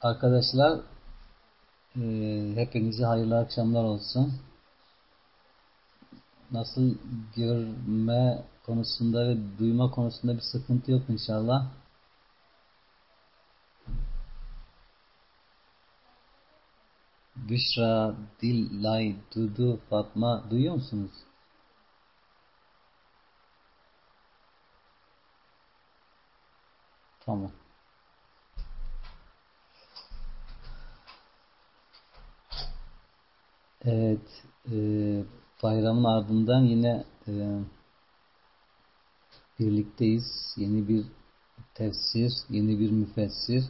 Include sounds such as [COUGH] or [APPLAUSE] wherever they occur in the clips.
Arkadaşlar e, hepinize hayırlı akşamlar olsun. Nasıl görme konusunda ve duyma konusunda bir sıkıntı yok inşallah. Büşra, Dil, Lay, Dudu, Fatma duyuyor musunuz? Tamam. Evet, e, bayramın ardından yine e, birlikteyiz. Yeni bir tefsir, yeni bir müfessir.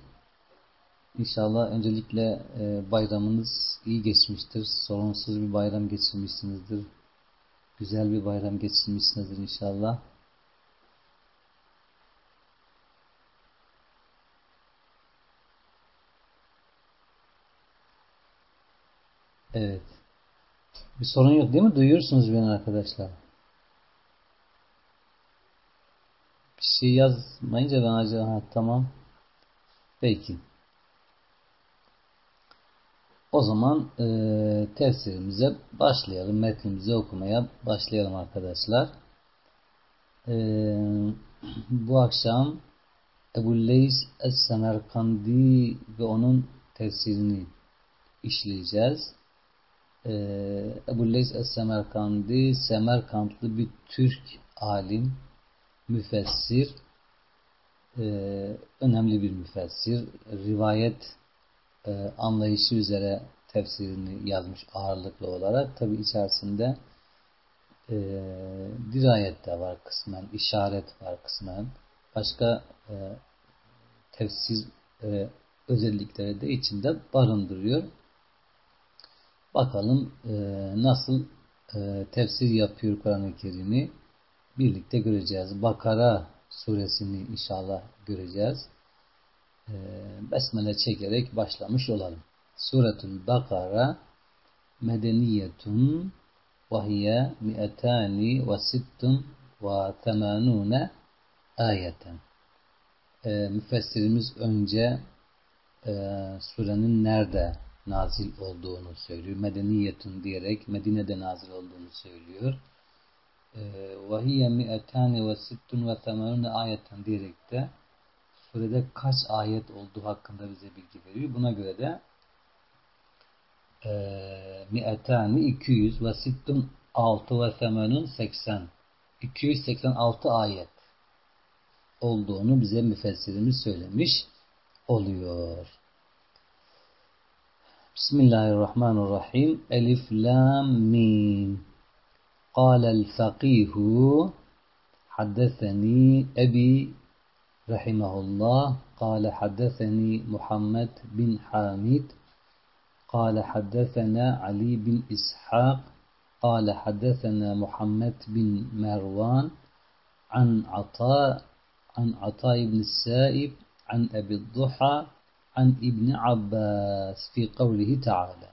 İnşallah öncelikle e, bayramınız iyi geçmiştir. Sorunsuz bir bayram geçirmişsinizdir. Güzel bir bayram geçirmişsinizdir inşallah. Evet. Bir sorun yok değil mi? Duyuyorsunuz beni arkadaşlar. Bir şey yazmayınca ben acaba ha, tamam. Peki. O zaman e, tefsirimize başlayalım. Metnimizi okumaya başlayalım arkadaşlar. E, bu akşam Ebu Leys Es-Semerkandi ve onun tefsirini işleyeceğiz. E, Ebu Leys Es-Semerkandi Semerkantlı bir Türk alim, müfessir, e, önemli bir müfessir. Rivayet e, anlayışı üzere tefsirini yazmış ağırlıklı olarak. Tabi içerisinde e, dirayet de var kısmen, işaret var kısmen. Başka e, tefsir e, özellikleri de içinde barındırıyor. Bakalım e, nasıl e, tefsir yapıyor Kur'an-ı Kerim'i birlikte göreceğiz. Bakara suresini inşallah göreceğiz. E, besmele çekerek başlamış olalım. Suretül Bakara medeniyetun vahiye mi'etani ve sittun ve temanune ayeten. E, müfessirimiz önce e, surenin nerede nazil olduğunu söylüyor. Medeniyetun diyerek Medine'de nazil olduğunu söylüyor. Mi'etani ve sittun ve temanune ayeten diyerek de surede kaç ayet olduğu hakkında bize bilgi veriyor. Buna göre de e, mi'etani 200 ve sittun 6 ve temanun 80 286 ayet olduğunu bize müfessirimiz söylemiş oluyor. Bismillahirrahmanirrahim. Elif, Lam, Mim. قال الفقيه حدثني أبي رحمه الله قال حدثني محمد بن حامد قال حدثنا علي بن إسحاق قال حدثنا محمد بن مروان عن عطاء عن عطاء بن السائب عن أبي الضحى an İbn Abbas fi kavlihi Teala.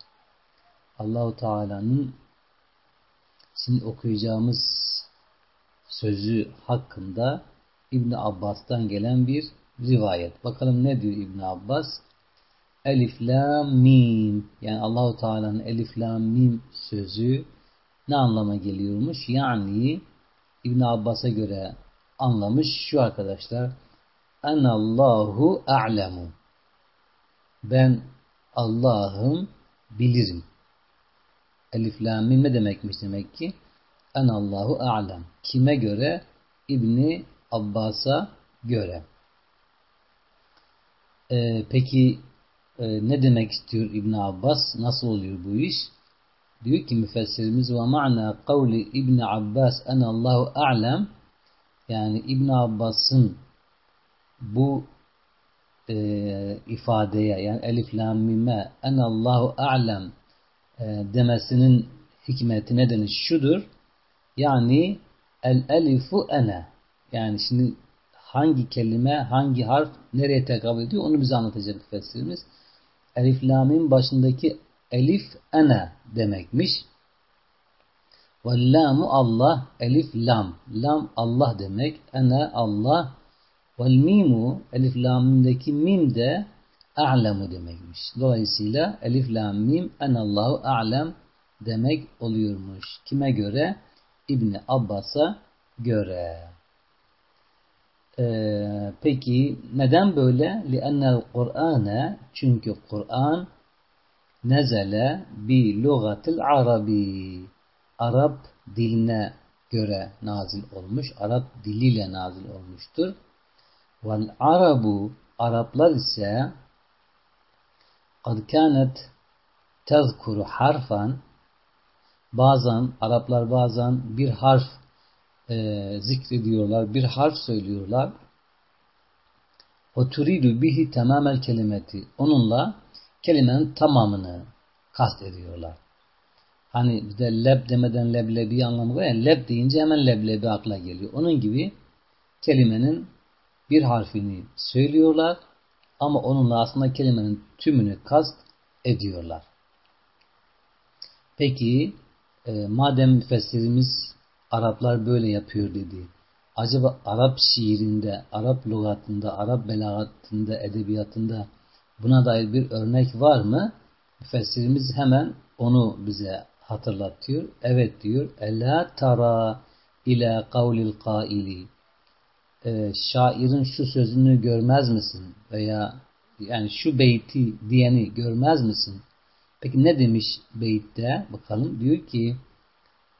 Allahu Teala'nın şimdi okuyacağımız sözü hakkında İbn Abbas'tan gelen bir rivayet. Bakalım ne diyor İbn Abbas? Elif lam mim. Yani Allahu Teala'nın elif lam mim sözü ne anlama geliyormuş? Yani İbn Abbas'a göre anlamış şu arkadaşlar. Enallahu a'lemu. Ben Allah'ım bilirim. Elif lam ne demekmiş demek ki? En Allahu a'lem. Kime göre? İbni Abbas'a göre. Ee, peki e, ne demek istiyor İbn Abbas? Nasıl oluyor bu iş? Diyor ki müfessirimiz ve ma'na kavli İbn Abbas en Allahu a'lem yani İbn Abbas'ın bu e, ifadeye yani elif lam mime en Allahu a'lem e, demesinin hikmeti nedeni şudur. Yani el elifu ene yani şimdi hangi kelime, hangi harf nereye tekabül ediyor onu bize anlatacak müfessirimiz. Elif lamin başındaki elif ene demekmiş. Ve lamu Allah, elif lam. Lam Allah demek. Ene Allah. Vel mimu, elif lamindeki mim de a'lemu demekmiş. Dolayısıyla elif lam mim enallahu a'lem demek oluyormuş. Kime göre? İbni Abbas'a göre. Ee, peki neden böyle? لِأَنَّ الْقُرْآنَ Çünkü Kur'an nezele bi lugatil arabi Arap diline göre nazil olmuş. Arap diliyle nazil olmuştur. Vel arabu Araplar ise kad kânet tezkuru harfan bazen Araplar bazen bir harf e, zikrediyorlar, bir harf söylüyorlar. O turidu bihi tamamel kelimeti. Onunla kelimenin tamamını kast ediyorlar. Hani bir de leb demeden leblebi anlamı var ya, leb deyince hemen leblebi akla geliyor. Onun gibi kelimenin bir harfini söylüyorlar ama onunla aslında kelimenin tümünü kast ediyorlar. Peki e, madem müfessirimiz Araplar böyle yapıyor dedi. Acaba Arap şiirinde, Arap lügatında, Arap belagatında, edebiyatında buna dair bir örnek var mı? Müfessirimiz hemen onu bize hatırlatıyor. Evet diyor. Ela tara ila kavlil kaili. Ee, şairin şu sözünü görmez misin? Veya yani şu beyti diyeni görmez misin? Peki ne demiş beytte? Bakalım diyor ki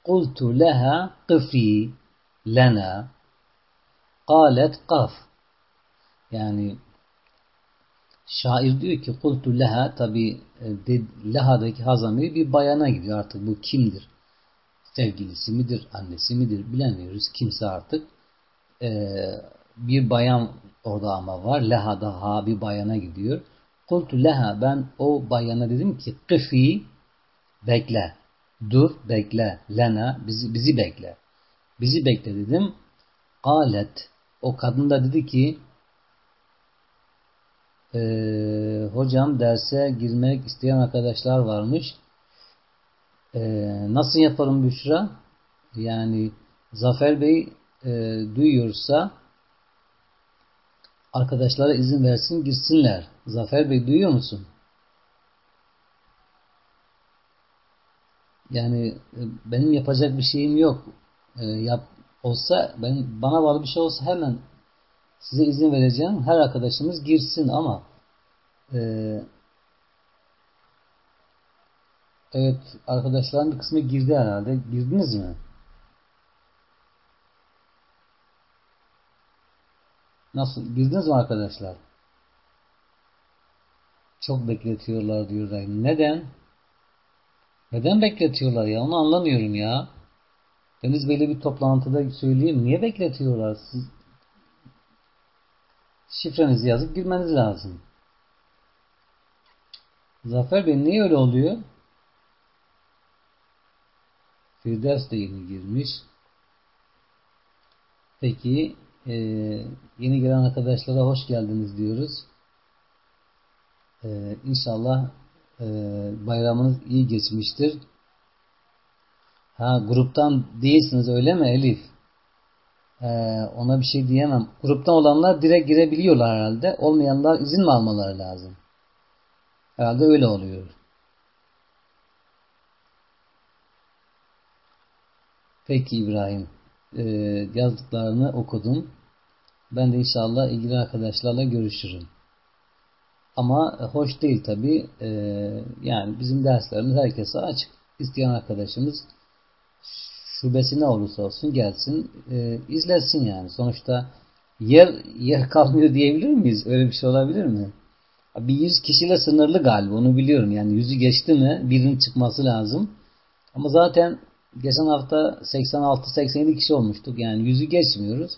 قلت لها قفي لنا قالت قف yani şair diyor ki kultu leha tabi e, lehadaki hazamiri bir bayana gidiyor artık bu kimdir sevgilisi midir annesi midir bilemiyoruz kimse artık ee, bir bayan orada ama var lehada ha bir bayana gidiyor kultu leha ben o bayana dedim ki kıfi bekle Dur, bekle. Lena, bizi, bizi bekle. Bizi bekle dedim. Galet. O kadın da dedi ki e, hocam derse girmek isteyen arkadaşlar varmış. E, nasıl yaparım Büşra? Yani Zafer Bey e, duyuyorsa arkadaşlara izin versin girsinler. Zafer Bey duyuyor musun? Yani e, benim yapacak bir şeyim yok. E, yap olsa ben bana bağlı bir şey olsa hemen size izin vereceğim. Her arkadaşımız girsin ama e, evet arkadaşların bir kısmı girdi herhalde. Girdiniz mi? Nasıl? Girdiniz mi arkadaşlar? Çok bekletiyorlar diyor Rahim. Neden? Neden bekletiyorlar ya? Onu anlamıyorum ya. Deniz Bey'le bir toplantıda söyleyeyim. Niye bekletiyorlar? Siz şifrenizi yazıp girmeniz lazım. Zafer Bey niye öyle oluyor? Firdevs de yeni girmiş. Peki e, yeni gelen arkadaşlara hoş geldiniz diyoruz. E, inşallah e, bayramınız iyi geçmiştir. Ha gruptan değilsiniz öyle mi Elif? Ee, ona bir şey diyemem. Gruptan olanlar direkt girebiliyorlar herhalde. Olmayanlar izin mi almaları lazım? Herhalde öyle oluyor. Peki İbrahim. Ee, yazdıklarını okudum. Ben de inşallah ilgili arkadaşlarla görüşürüm. Ama hoş değil tabi. Ee, yani bizim derslerimiz herkese açık. İsteyen arkadaşımız şubesi ne olursa olsun gelsin e, izlesin yani. Sonuçta yer yer kalmıyor diyebilir miyiz? Öyle bir şey olabilir mi? Bir yüz kişiyle sınırlı galiba onu biliyorum. Yani yüzü geçti mi birinin çıkması lazım. Ama zaten geçen hafta 86-87 kişi olmuştuk. Yani yüzü geçmiyoruz.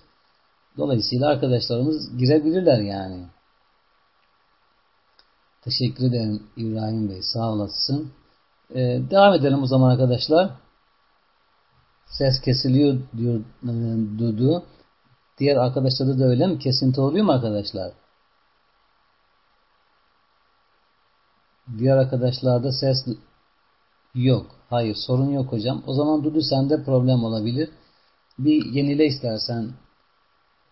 Dolayısıyla arkadaşlarımız girebilirler yani. Teşekkür ederim İbrahim Bey. Sağ olasın. Ee, devam edelim o zaman arkadaşlar. Ses kesiliyor diyor e, Dudu. Diğer arkadaşlarda da öyle mi? Kesinti oluyor mu arkadaşlar? Diğer arkadaşlarda ses yok. Hayır sorun yok hocam. O zaman Dudu sende problem olabilir. Bir yenile istersen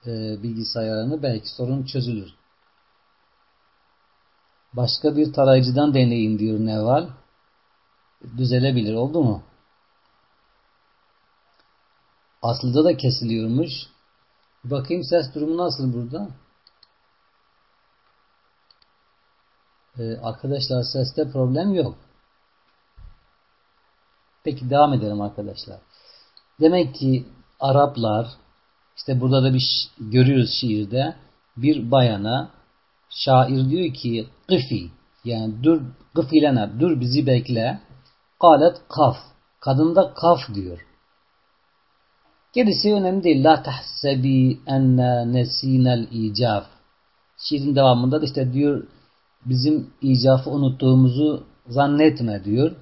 e, bilgisayarını belki sorun çözülür. Başka bir tarayıcıdan deneyin diyor Neval. Düzelebilir. Oldu mu? Aslında da kesiliyormuş. Bakayım ses durumu nasıl burada? Ee, arkadaşlar seste problem yok. Peki devam edelim arkadaşlar. Demek ki Araplar işte burada da bir görüyoruz şiirde bir bayana şair diyor ki kıfi yani dur kıfilene dur bizi bekle. Kalet kaf kadında kaf diyor. Gerisi önemli değil. La tahsebi enne nesinel icaf. Şiirin devamında da işte diyor bizim icafı unuttuğumuzu zannetme diyor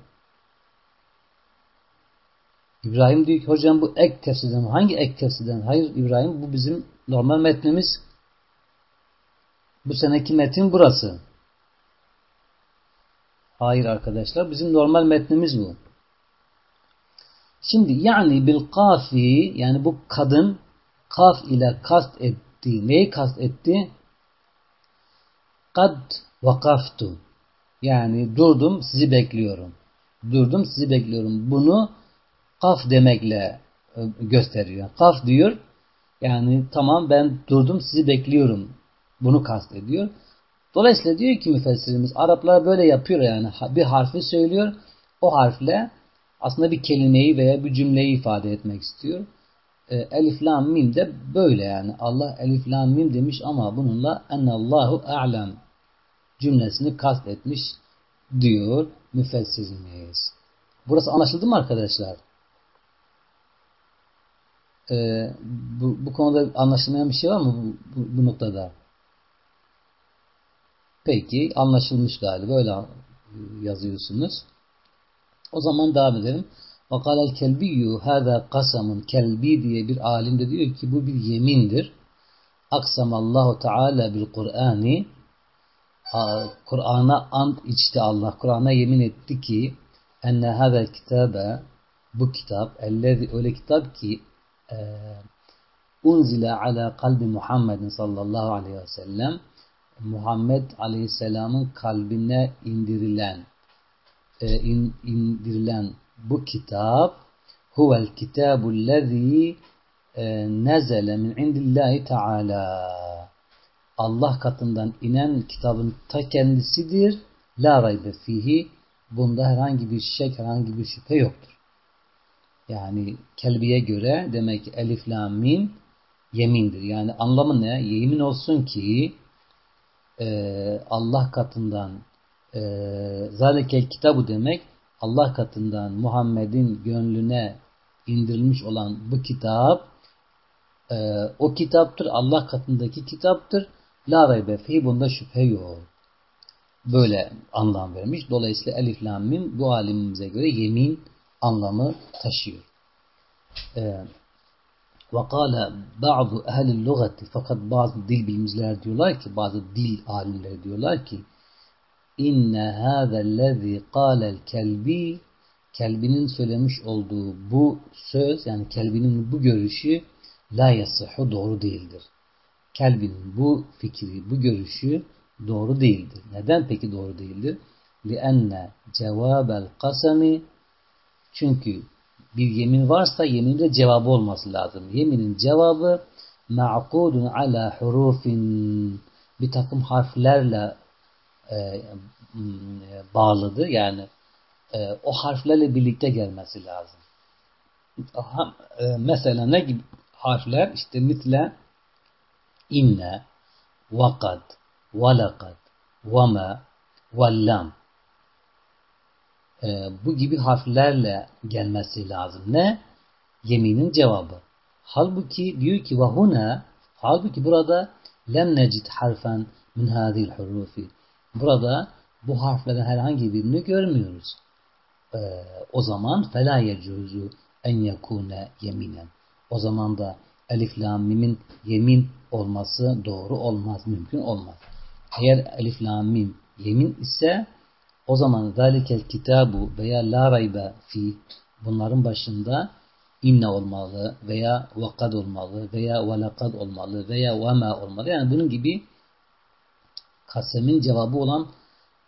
İbrahim diyor ki hocam bu ek tefsirden hangi ek tefsirden hayır İbrahim bu bizim normal metnimiz bu seneki metin burası. Hayır arkadaşlar bizim normal metnimiz bu. Şimdi yani bil kafi yani bu kadın kaf ile kast etti. Neyi kast etti? Kad vakaftu. Yani durdum sizi bekliyorum. Durdum sizi bekliyorum. Bunu kaf demekle e, gösteriyor. Kaf diyor yani tamam ben durdum sizi bekliyorum bunu kastediyor. Dolayısıyla diyor ki müfessirimiz Araplar böyle yapıyor yani bir harfi söylüyor. O harfle aslında bir kelimeyi veya bir cümleyi ifade etmek istiyor. E, elif lam mim de böyle yani. Allah elif lam mim demiş ama bununla ennallahu a'lem cümlesini kastetmiş diyor müfessirimiz. Burası anlaşıldı mı arkadaşlar? Ee, bu, bu konuda anlaşılmayan bir şey var mı bu, bu, bu noktada? Peki anlaşılmış galiba öyle yazıyorsunuz. O zaman devam edelim. وَقَالَ الْكَلْبِيُّ هَذَا قَسَمٌ Kelbi diye bir alim de diyor ki bu bir yemindir. Aksamallahu Teala bil Kur'ani Kur'an'a ant içti Allah. Kur'an'a yemin etti ki enne hâzel kitabe bu kitap ellezi öyle kitap ki e, unzile ala kalbi Muhammedin sallallahu aleyhi ve sellem Muhammed Aleyhisselam'ın kalbine indirilen e, in, indirilen bu kitap huvel kitabullezî e, nezele min indillahi teala Allah katından inen kitabın ta kendisidir. La raybe fihi bunda herhangi bir şek, herhangi bir şüphe yoktur. Yani kelbiye göre demek elif la mim yemindir. Yani anlamı ne? Yemin olsun ki e, Allah katından e, zalike kitabı demek Allah katından Muhammed'in gönlüne indirilmiş olan bu kitap e, o kitaptır. Allah katındaki kitaptır. La raybe fi bunda şüphe yok. Böyle anlam vermiş. Dolayısıyla elif lam mim bu alimimize göre yemin anlamı taşıyor. Ee, وقال bazı ehli lugati fakat bazı dil bilimciler diyorlar ki bazı dil alimleri diyorlar ki inne hâzellezî kâlel kelbi kelbinin söylemiş olduğu bu söz yani kelbinin bu görüşü la yasıhu doğru değildir. Kelbinin bu fikri, bu görüşü doğru değildir. Neden peki doğru değildir? لِأَنَّ جَوَابَ الْقَسَمِ çünkü bir yemin varsa yeminde cevabı olması lazım. Yeminin cevabı ma'kudun ala hurufin bir takım harflerle e, bağlıdır. Yani e, o harflerle birlikte gelmesi lazım. Aha, e, mesela ne gibi harfler? İşte mitle inne, vakad, valakad, vama, vallam e, bu gibi harflerle gelmesi lazım. Ne? Yeminin cevabı. Halbuki diyor ki vahuna halbuki burada lem necid harfen min hadil hurufi. Burada bu harflerden herhangi birini görmüyoruz. Ee, o zaman fela yecuzu en yekune yeminen. O zaman da elif lam mimin yemin olması doğru olmaz, mümkün olmaz. Eğer elif lam mim yemin ise o zaman zalikel kitabu veya la raybe fi bunların başında inne olmalı veya vakad olmalı veya velakad olmalı veya vema olmalı. Yani bunun gibi kasemin cevabı olan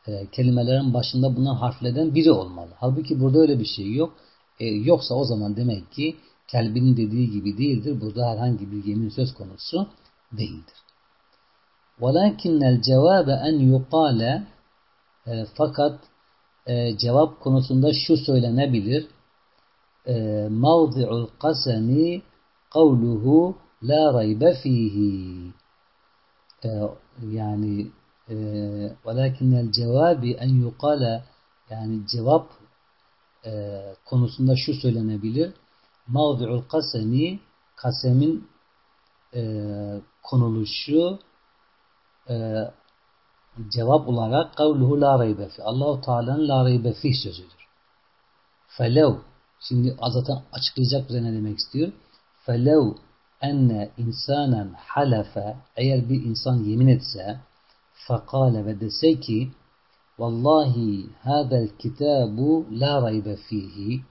e, kelimelerin başında bulunan harflerden biri olmalı. Halbuki burada öyle bir şey yok. E, yoksa o zaman demek ki kalbinin dediği gibi değildir. Burada herhangi bir yemin söz konusu değildir. وَلَكِنَّ الْجَوَابَ اَنْ يُقَالَ e, fakat e, cevap konusunda şu söylenebilir. E, Mavzi'ul kasemi kavluhu la raybe fihi. E, yani e, velakinnel cevabi en yukale yani e, konusunda şu söylenebilir. Mavzi'ul kasemi kasemin e, konuluşu e, cevap olarak kavluhu la raybe fi. Allahu Teala'nın la raybe fi sözüdür. Felev şimdi zaten açıklayacak bize ne demek istiyor. Felev enne insanen halefe eğer bir insan yemin etse fakale ve dese ki vallahi hadel kitabu la raybe fihi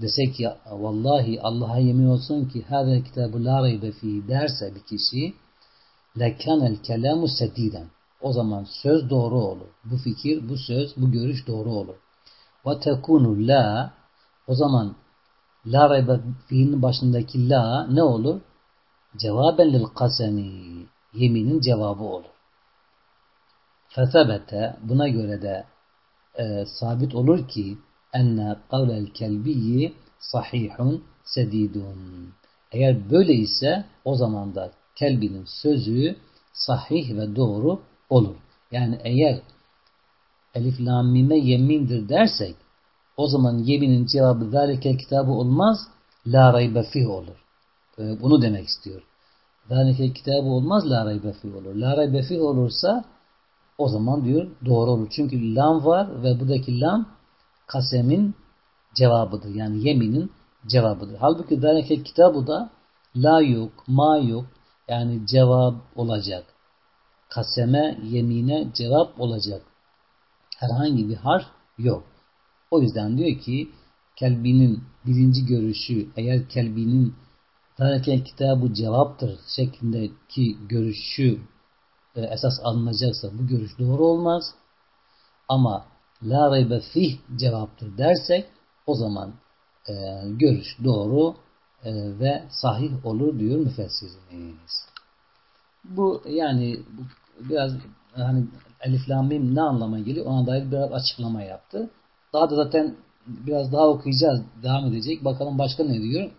dese ki vallahi Allah'a yemin olsun ki hadel kitabu la raybe fihi derse bir kişi lekanel kelamu sediden o zaman söz doğru olur. Bu fikir, bu söz, bu görüş doğru olur. Ve tekunu la o zaman la raybe fiilin başındaki la ne olur? Cevaben lil kasemi yeminin cevabı olur. Fethebete buna göre de e, sabit olur ki enne kavlel kelbiyi sahihun sedidun. Eğer böyle ise o zaman da kelbinin sözü sahih ve doğru olur. Yani eğer elif lam mime yemindir dersek o zaman yeminin cevabı zalike kitabı olmaz la raybe olur. E, bunu demek istiyor. Zalike kitabı olmaz la raybe olur. La raybe olursa o zaman diyor doğru olur. Çünkü lam var ve buradaki lam kasemin cevabıdır. Yani yeminin cevabıdır. Halbuki zalike kitabı da la yok, ma yok. Yani cevap olacak. Kaseme, yemine cevap olacak. Herhangi bir harf yok. O yüzden diyor ki kelbinin birinci görüşü eğer kelbinin zalike kitabı cevaptır şeklindeki görüşü e, esas alınacaksa bu görüş doğru olmaz. Ama la raybe fih cevaptır dersek o zaman e, görüş doğru e, ve sahih olur diyor müfessirimiz. Bu yani bu, biraz hani elif lam mim ne anlama geliyor ona dair biraz açıklama yaptı. Daha da zaten biraz daha okuyacağız. Devam edecek. Bakalım başka ne diyor?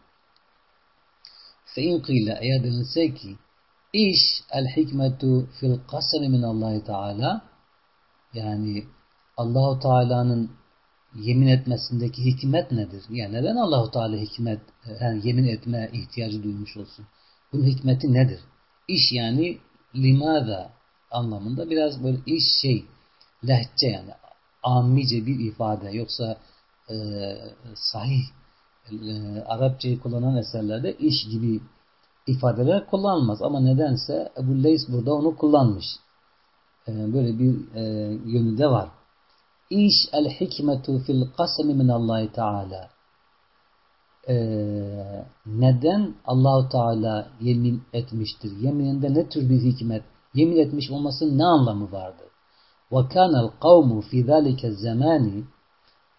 Fe in eğer denilse ki İş el hikmetu fil kasemi min Allahi Teala yani Allahu Teala'nın yemin etmesindeki hikmet nedir? Yani neden Allahu Teala hikmet yani yemin etme ihtiyacı duymuş olsun? Bunun hikmeti nedir? İş yani limada anlamında biraz böyle iş şey lehçe yani amice bir ifade yoksa e, sahih e, Arapçayı kullanan eserlerde iş gibi ifadeler kullanılmaz. Ama nedense Ebu Leys burada onu kullanmış. Ee, böyle bir e, yönü de var. İş el hikmetu fil kasmi min Allahi Teala. Ee, neden Allahu Teala yemin etmiştir? Yemininde ne tür bir hikmet? Yemin etmiş olmasının ne anlamı vardır? Kanel kavmu fi zalike zamani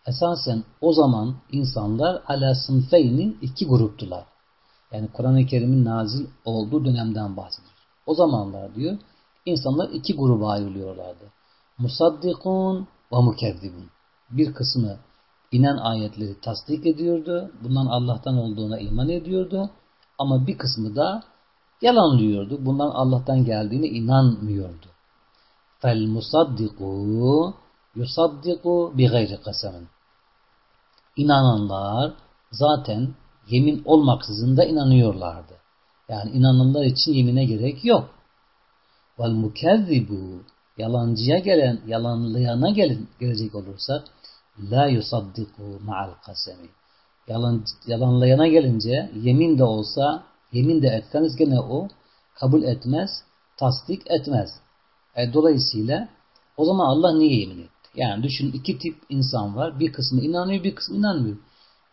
esasen o zaman insanlar ala sınfeyni iki gruptular. Yani Kur'an-ı Kerim'in nazil olduğu dönemden bahsediyor. O zamanlar diyor insanlar iki gruba ayrılıyorlardı. Musaddikun ve mukezzibun. Bir kısmı inen ayetleri tasdik ediyordu. Bundan Allah'tan olduğuna iman ediyordu. Ama bir kısmı da yalanlıyordu. Bundan Allah'tan geldiğine inanmıyordu. Yusaddiku bi gayri kasemin. İnananlar zaten yemin olmaksızın da inanıyorlardı. Yani inananlar için yemine gerek yok. Mukezzibu yalancıya gelen, yalanlayana gelin, gelecek olursa la yusaddiku ma'al kasemi. Yalan, yalanlayana gelince yemin de olsa yemin de etseniz gene o kabul etmez, tasdik etmez. E, dolayısıyla o zaman Allah niye yemin etti? Yani düşün iki tip insan var. Bir kısmı inanıyor, bir kısmı inanmıyor.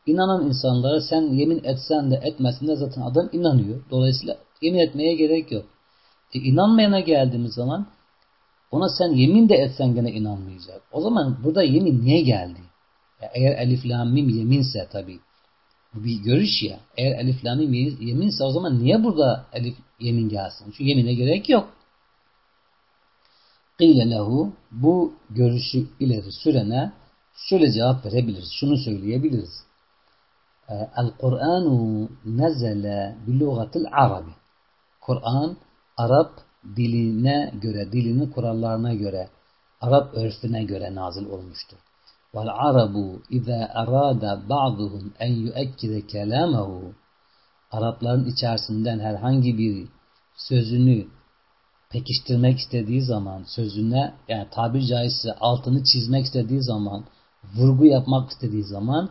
İnanan insanlara sen yemin etsen de etmesen de zaten adam inanıyor. Dolayısıyla yemin etmeye gerek yok. E, inanmayana geldiğimiz zaman Ona sen yemin de etsen gene inanmayacak. O zaman burada yemin niye geldi? Ya eğer elif lam mim yeminse tabi. Bu bir görüş ya. Eğer elif lam mim yeminse o zaman niye burada elif yemin gelsin? Çünkü yemine gerek yok. Qile lehu bu görüşü ileri sürene şöyle cevap verebiliriz. Şunu söyleyebiliriz. Ee, El-Kur'anu nezele bilugatil arabi. Kur'an Arap diline göre, dilinin kurallarına göre, Arap örfüne göre nazil olmuştur. Vel arabu iza arada ba'duhum en yuekkide kelamahu Arapların içerisinden herhangi bir sözünü pekiştirmek istediği zaman, sözüne yani tabir caizse altını çizmek istediği zaman, vurgu yapmak istediği zaman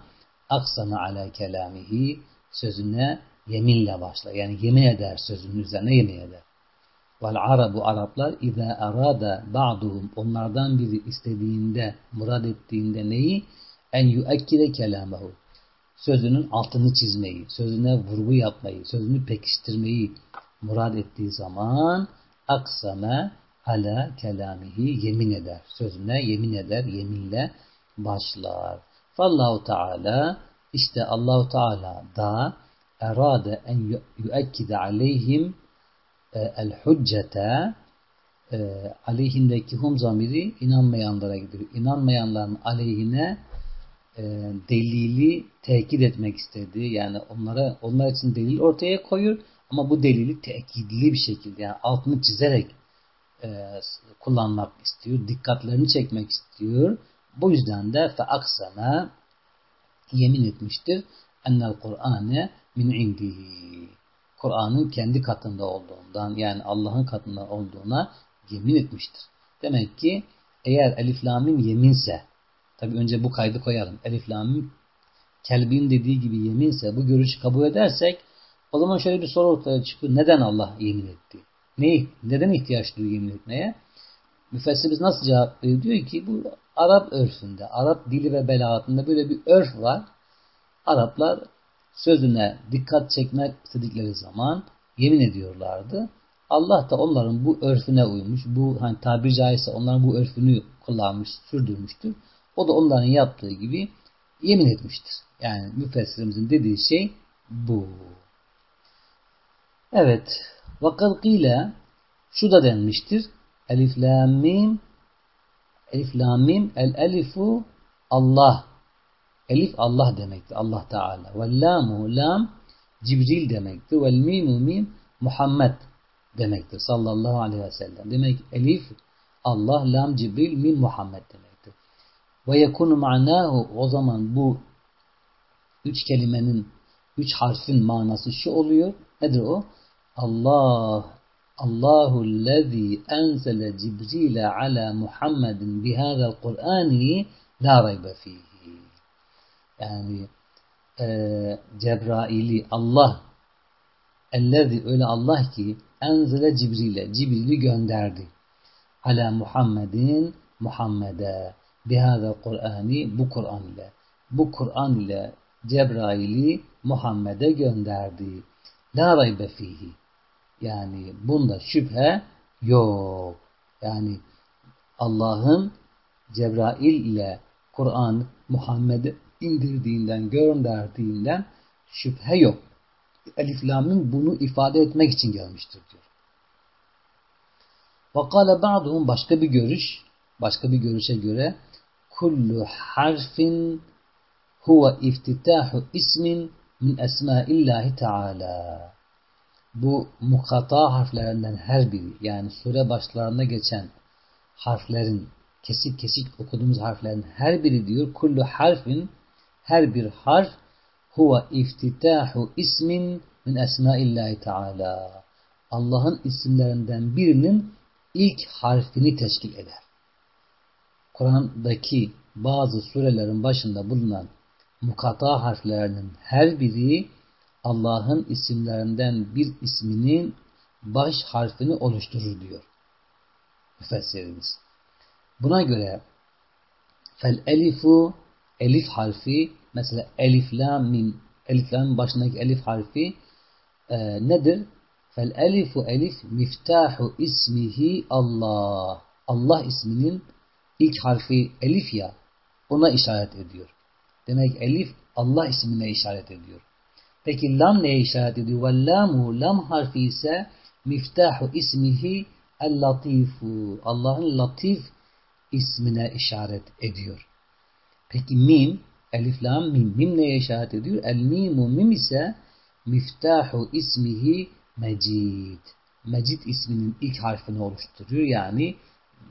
aksana ala kelamihi sözüne yeminle başlar. Yani yemin eder sözünün üzerine yemin eder. Vel arabu Araplar iza arada ba'duhum onlardan biri istediğinde, murad ettiğinde neyi? En yuekkide kelamahu. Sözünün altını çizmeyi, sözüne vurgu yapmayı, sözünü pekiştirmeyi murad ettiği zaman aksame ala kelamihi yemin eder. Sözüne yemin eder, yeminle başlar. Fallahu Teala işte Allahu Teala da erade en yuekkide aleyhim el hüccete e, aleyhindeki hum zamiri inanmayanlara gidiyor. İnanmayanların aleyhine e, delili tekit etmek istedi. Yani onlara onlar için delil ortaya koyuyor ama bu delili tekidli bir şekilde yani altını çizerek e, kullanmak istiyor. Dikkatlerini çekmek istiyor. Bu yüzden de fe aksana yemin etmiştir. Ennel Kur'ane min indihi. Kur'an'ın kendi katında olduğundan yani Allah'ın katında olduğuna yemin etmiştir. Demek ki eğer elif lamim yeminse tabi önce bu kaydı koyalım. Elif lamim kelbin dediği gibi yeminse bu görüşü kabul edersek o zaman şöyle bir soru ortaya çıkıyor. Neden Allah yemin etti? Neyi? Neden ihtiyaç duyuyor yemin etmeye? Müfessirimiz nasıl cevap veriyor? Diyor ki bu Arap örfünde, Arap dili ve belaatında böyle bir örf var. Araplar sözüne dikkat çekmek istedikleri zaman yemin ediyorlardı. Allah da onların bu örfüne uymuş. Bu hani tabiri caizse onların bu örfünü kullanmış, sürdürmüştür. O da onların yaptığı gibi yemin etmiştir. Yani müfessirimizin dediği şey bu. Evet. Vakalkıyla şu da denmiştir. Elif la mim Elif la mim el elifu Allah Elif Allah demektir. Allah Teala. Ve lamu lam Cibril demektir. Ve mimu mim Muhammed demektir. Sallallahu aleyhi ve sellem. Demek elif Allah, lam Cibril, mim Muhammed demektir. Ve yekunu ma'nahu o zaman bu üç kelimenin, üç harfin manası şu oluyor. Nedir o? Allah Allahu lezî enzele Cibril'e ala Muhammedin bihâzel Kur'ani la raybe fîh yani e, Cebrail'i Allah ellezi öyle Allah ki enzile Cibril'e Cibril'i gönderdi. Ala Muhammedin Muhammed'e bihâzel Kur'ani bu Kur'an ile bu Kur'an ile Cebrail'i Muhammed'e gönderdi. La raybe fihi. Yani bunda şüphe yok. Yani Allah'ın Cebrail ile Kur'an Muhammed'e indirdiğinden, gönderdiğinden şüphe yok. Elif Lam'ın bunu ifade etmek için gelmiştir diyor. Vakale ba'duhum başka bir görüş, başka bir görüşe göre kullu harfin huve iftitahu ismin min esmaillahi teala. Bu mukata harflerinden her biri yani sure başlarında geçen harflerin kesik kesik okuduğumuz harflerin her biri diyor kullu harfin her bir harf huve iftitahu ismin min esmaillahi teala. Allah'ın isimlerinden birinin ilk harfini teşkil eder. Kur'an'daki bazı surelerin başında bulunan mukata harflerinin her biri Allah'ın isimlerinden bir isminin baş harfini oluşturur diyor. Müfessirimiz. Buna göre fel elifu elif harfi mesela elif lam min elif lam başındaki elif harfi e, nedir? Fel elifu elif miftahu ismihi Allah. Allah isminin ilk harfi elif ya ona işaret ediyor. Demek elif Allah ismine işaret ediyor. Peki lam neye işaret ediyor? Ve lamu lam harfi ise miftahu ismihi el-latifu. Allah'ın latif ismine işaret ediyor. Peki mim, elif lam mim. Mim neye işaret ediyor? El mimu mim ise miftahu ismihi mecid. Mecid isminin ilk harfini oluşturuyor. Yani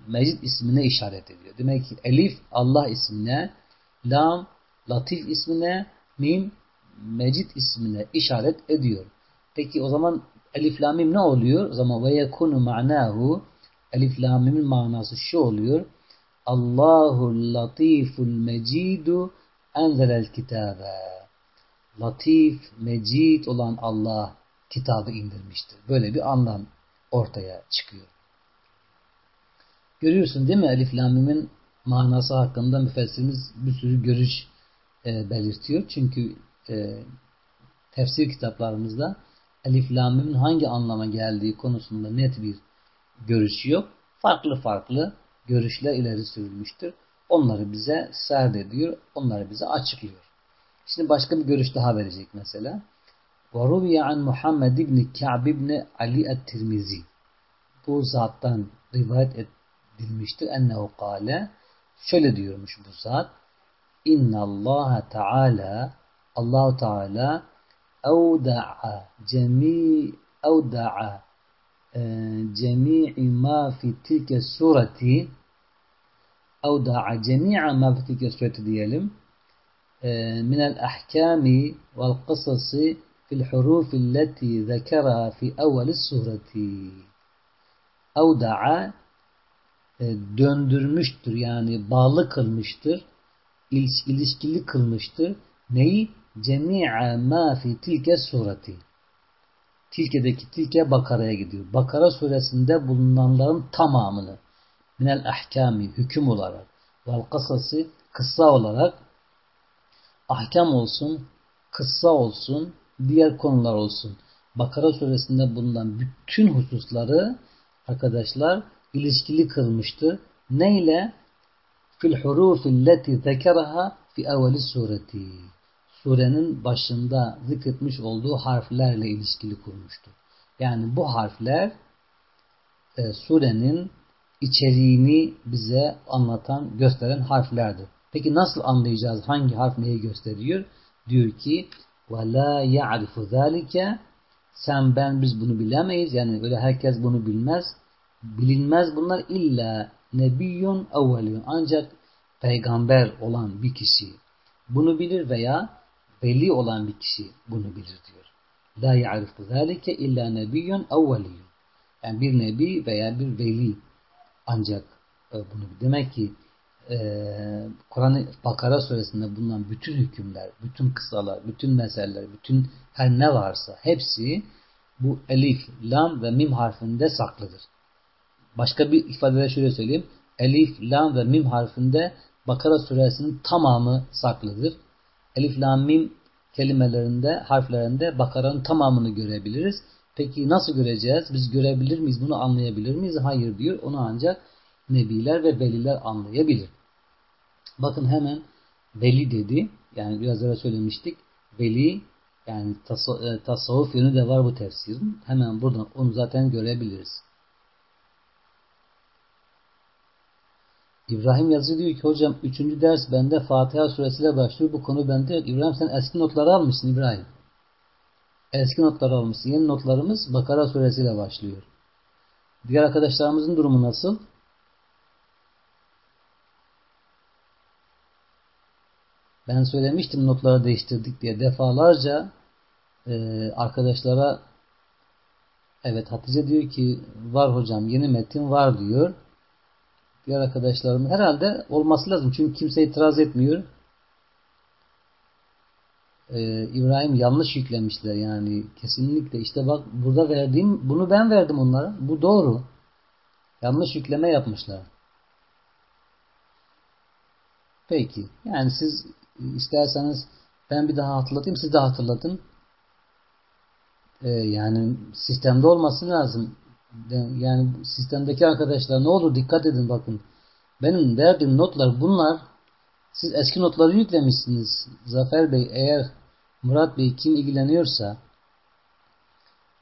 Mecid ismine işaret ediyor. Demek ki elif Allah ismine, lam latif ismine, mim Mecid ismine işaret ediyor. Peki o zaman elif lamim ne oluyor? O zaman ve yekunu ma'nahu elif lamimin manası şu oluyor. Allahu latiful mecidu enzelel kitabe. Latif, mecid olan Allah kitabı indirmiştir. Böyle bir anlam ortaya çıkıyor. Görüyorsun değil mi Elif Lamim'in manası hakkında müfessirimiz bir sürü görüş e, belirtiyor. Çünkü e, tefsir kitaplarımızda Elif Lamim'in hangi anlama geldiği konusunda net bir görüş yok. Farklı farklı görüşler ileri sürülmüştür. Onları bize serd ediyor, onları bize açıklıyor. Şimdi başka bir görüş daha verecek mesela. وَرُوِيَ عَنْ مُحَمَّدِ ibn Ka'b ibn Ali et-Tirmizi Bu zattan rivayet edilmiştir. Ennehu kâle şöyle diyormuş bu zat İnna Allah Teala Allah Teala evda'a cemi evda'a cemi'i ma fi tilke sureti evda'a cemi'a ma fi tilke sureti diyelim من الأحكام والقصص في الحروف التي ذكرها في أول السورة أودع döndürmüştür yani bağlı kılmıştır ilişkili kılmıştır neyi cemi'a ma fi tilke sureti tilkedeki tilke Bakara'ya gidiyor Bakara suresinde bulunanların tamamını minel ahkami hüküm olarak vel kasası kıssa olarak ahkam olsun kıssa olsun diğer konular olsun Bakara suresinde bulunan bütün hususları arkadaşlar ilişkili kılmıştır. Neyle? Fil hurufilleti zekeraha fi evveli sureti. Surenin başında zikretmiş olduğu harflerle ilişkili kurmuştur. Yani bu harfler e, surenin içeriğini bize anlatan, gösteren harflerdir. Peki nasıl anlayacağız hangi harf neyi gösteriyor? Diyor ki وَلَا يَعْرِفُ ذَٰلِكَ Sen ben biz bunu bilemeyiz. Yani öyle herkes bunu bilmez bilinmez bunlar illa nebiyyun evveliyun. Ancak peygamber olan bir kişi bunu bilir veya veli olan bir kişi bunu bilir diyor. La ya'rifu zalike illa nebiyyun evveliyun. Yani bir nebi veya bir veli ancak e, bunu demek ki e, Kur'an Bakara suresinde bulunan bütün hükümler, bütün kısalar, bütün meseleler, bütün her ne varsa hepsi bu elif, lam ve mim harfinde saklıdır. Başka bir ifadeyle şöyle söyleyeyim. Elif, lam ve mim harfinde Bakara suresinin tamamı saklıdır. Elif, lam, mim kelimelerinde, harflerinde Bakara'nın tamamını görebiliriz. Peki nasıl göreceğiz? Biz görebilir miyiz? Bunu anlayabilir miyiz? Hayır diyor. Onu ancak nebiler ve veliler anlayabilir. Bakın hemen veli dedi. Yani biraz önce söylemiştik. Veli yani e, tasavvuf yönü de var bu tefsirin. Hemen buradan onu zaten görebiliriz. İbrahim yazı diyor ki hocam üçüncü ders bende Fatiha suresiyle başlıyor. Bu konu bende. İbrahim sen eski notları almışsın İbrahim. Eski notları almışsın. Yeni notlarımız Bakara suresiyle başlıyor. Diğer arkadaşlarımızın durumu nasıl? Ben söylemiştim notları değiştirdik diye defalarca e, arkadaşlara evet Hatice diyor ki var hocam yeni metin var diyor diğer arkadaşlarım herhalde olması lazım. Çünkü kimse itiraz etmiyor. Ee, İbrahim yanlış yüklemişler yani kesinlikle işte bak burada verdiğim bunu ben verdim onlara. Bu doğru. Yanlış yükleme yapmışlar. Peki. Yani siz isterseniz ben bir daha hatırlatayım siz de hatırlatın. Ee, yani sistemde olması lazım. Yani sistemdeki arkadaşlar ne olur dikkat edin bakın. Benim verdiğim notlar bunlar. Siz eski notları yüklemişsiniz. Zafer Bey eğer Murat Bey kim ilgileniyorsa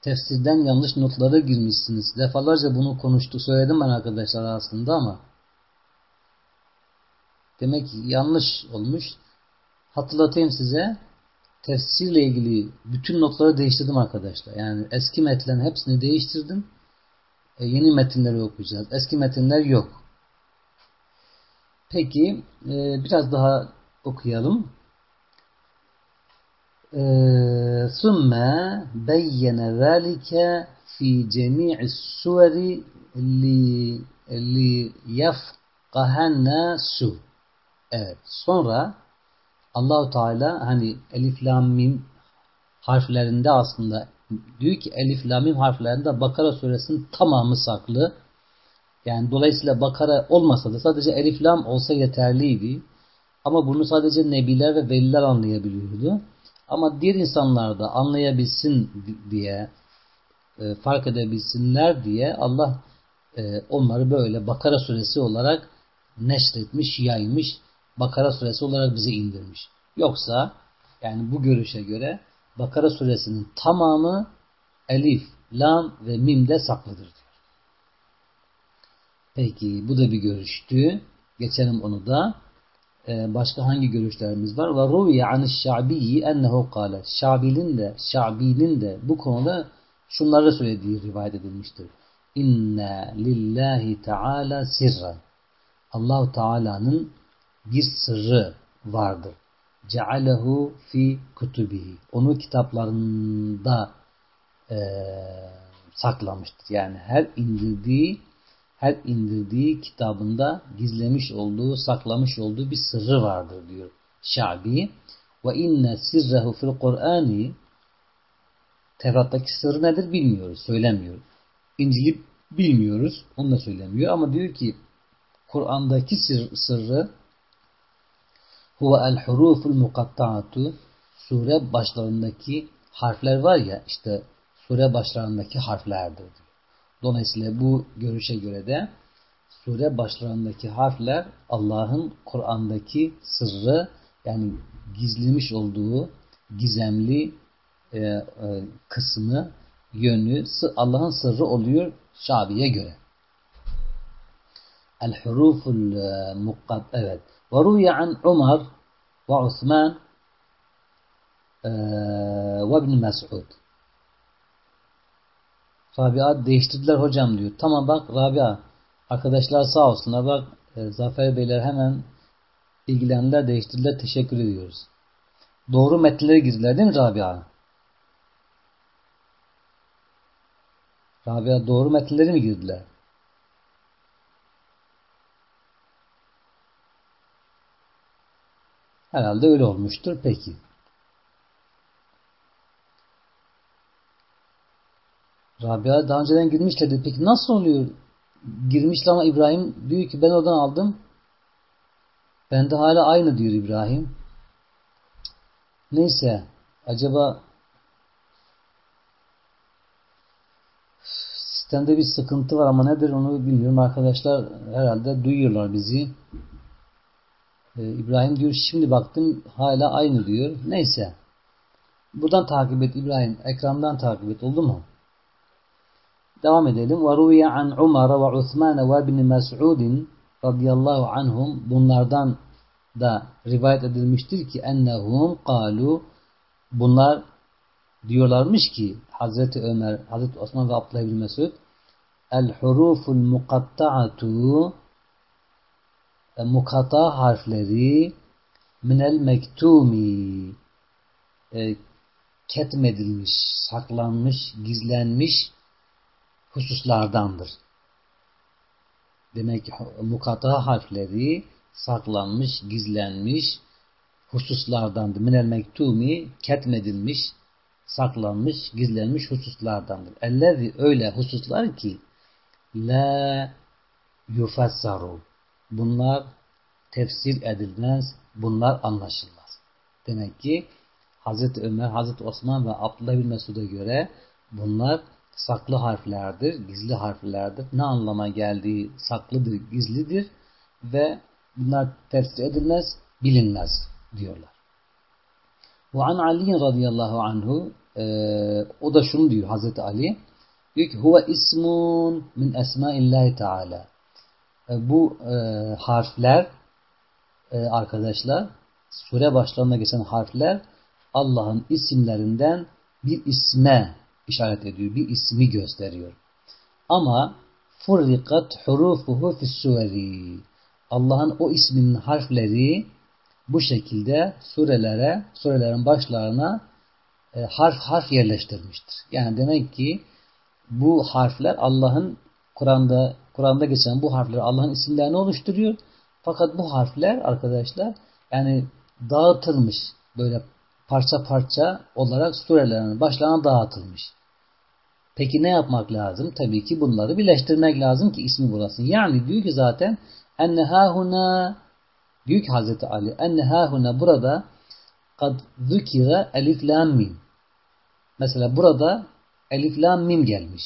tefsirden yanlış notları girmişsiniz. Defalarca bunu konuştu. Söyledim ben arkadaşlar aslında ama demek ki yanlış olmuş. Hatırlatayım size. Tefsirle ilgili bütün notları değiştirdim arkadaşlar. Yani eski metlerin hepsini değiştirdim. E, yeni metinleri okuyacağız. Eski metinler yok. Peki e, biraz daha okuyalım. ثم بين ذلك في جميع السور ليفقه الناس Evet. Sonra Allahu Teala hani elif lam mim harflerinde aslında diyor ki elif lam mim harflerinde Bakara suresinin tamamı saklı. Yani dolayısıyla Bakara olmasa da sadece elif lam olsa yeterliydi. Ama bunu sadece nebiler ve veliler anlayabiliyordu. Ama diğer insanlar da anlayabilsin diye e, fark edebilsinler diye Allah e, onları böyle Bakara suresi olarak neşretmiş, yaymış. Bakara suresi olarak bize indirmiş. Yoksa yani bu görüşe göre Bakara suresinin tamamı elif, lam ve mimde saklıdır diyor. Peki bu da bir görüştü. Geçelim onu da. Ee, başka hangi görüşlerimiz var? Ve ruviye anis şa'biyyi ennehu kâle. Şabi'nin de, Şabi'nin de bu konuda şunları söylediği rivayet edilmiştir. İnne lillahi teala sirren. Allahu Teala'nın bir sırrı vardır. Cealehu fi kutubihi. Onu kitaplarında e, saklamıştır. Yani her indirdiği her indirdiği kitabında gizlemiş olduğu, saklamış olduğu bir sırrı vardır diyor Şabi. Ve inne sirrehu fil Kur'ani Tevrat'taki sırrı nedir bilmiyoruz, söylemiyor. İncil'i bilmiyoruz, onu da söylemiyor ama diyor ki Kur'an'daki sır, sırrı huve el huruful mukatta'atu sure başlarındaki harfler var ya işte sure başlarındaki harflerdir. Dolayısıyla bu görüşe göre de sure başlarındaki harfler Allah'ın Kur'an'daki sırrı yani gizlemiş olduğu gizemli e, e, kısmı yönü Allah'ın sırrı oluyor Şabi'ye göre. El huruful e, muqad evet. Ve ruya an Umar ve Osman e, ve İbn Mes'ud. Rabia değiştirdiler hocam diyor. Tamam bak Rabia arkadaşlar sağ olsunlar bak e, Zafer Beyler hemen ilgilendiler değiştirdiler teşekkür ediyoruz. Doğru metinlere girdiler değil mi Rabia? Rabia doğru metinleri mi girdiler? Herhalde öyle olmuştur. Peki. Rabia daha önceden girmişlerdi. Peki nasıl oluyor? Girmişler ama İbrahim diyor ki ben oradan aldım. Ben de hala aynı diyor İbrahim. Neyse. Acaba sistemde bir sıkıntı var ama nedir onu bilmiyorum. Arkadaşlar herhalde duyuyorlar bizi. Ee, İbrahim diyor şimdi baktım hala aynı diyor. Neyse. Buradan takip et İbrahim. Ekrandan takip et. Oldu mu? Devam edelim. Ruviye an Uthman ve ibn Mes'ud radıyallahu anhum bunlardan da rivayet edilmiştir ki ennehum kalu bunlar diyorlarmış ki Hazreti Ömer, Hazreti Osman ve Abdullah ibn Mesud el huruful mukatta'atu e, mukata harfleri minel mektumi e, ketmedilmiş, saklanmış, gizlenmiş hususlardandır. Demek ki mukata harfleri saklanmış, gizlenmiş hususlardandır. Minel mektumi ketmedilmiş, saklanmış, gizlenmiş hususlardandır. Ellezi öyle hususlar ki la yufassaru. Bunlar tefsir edilmez, bunlar anlaşılmaz. Demek ki Hazreti Ömer, Hazreti Osman ve Abdullah bin Mesud'a göre bunlar saklı harflerdir, gizli harflerdir. Ne anlama geldiği saklıdır, gizlidir ve bunlar tefsir edilmez, bilinmez diyorlar. Ve an Ali radıyallahu anhu e, o da şunu diyor Hazreti Ali diyor ki huve ismun min esmaillahi teala e, bu e, harfler e, arkadaşlar sure başlarına geçen harfler Allah'ın isimlerinden bir isme işaret ediyor. Bir ismi gösteriyor. Ama furrikat hurufuhu fissuveri Allah'ın o isminin harfleri bu şekilde surelere, surelerin başlarına e, harf harf yerleştirmiştir. Yani demek ki bu harfler Allah'ın Kur'an'da Kur'an'da geçen bu harfler Allah'ın isimlerini oluşturuyor. Fakat bu harfler arkadaşlar yani dağıtılmış böyle parça parça olarak surelerin başlarına dağıtılmış. Peki ne yapmak lazım? Tabii ki bunları birleştirmek lazım ki ismi bulasın. Yani diyor ki zaten enne hahuna diyor ki Hazreti Ali enne hahuna burada kad zükire elif lam mim. Mesela burada elif lam mim gelmiş.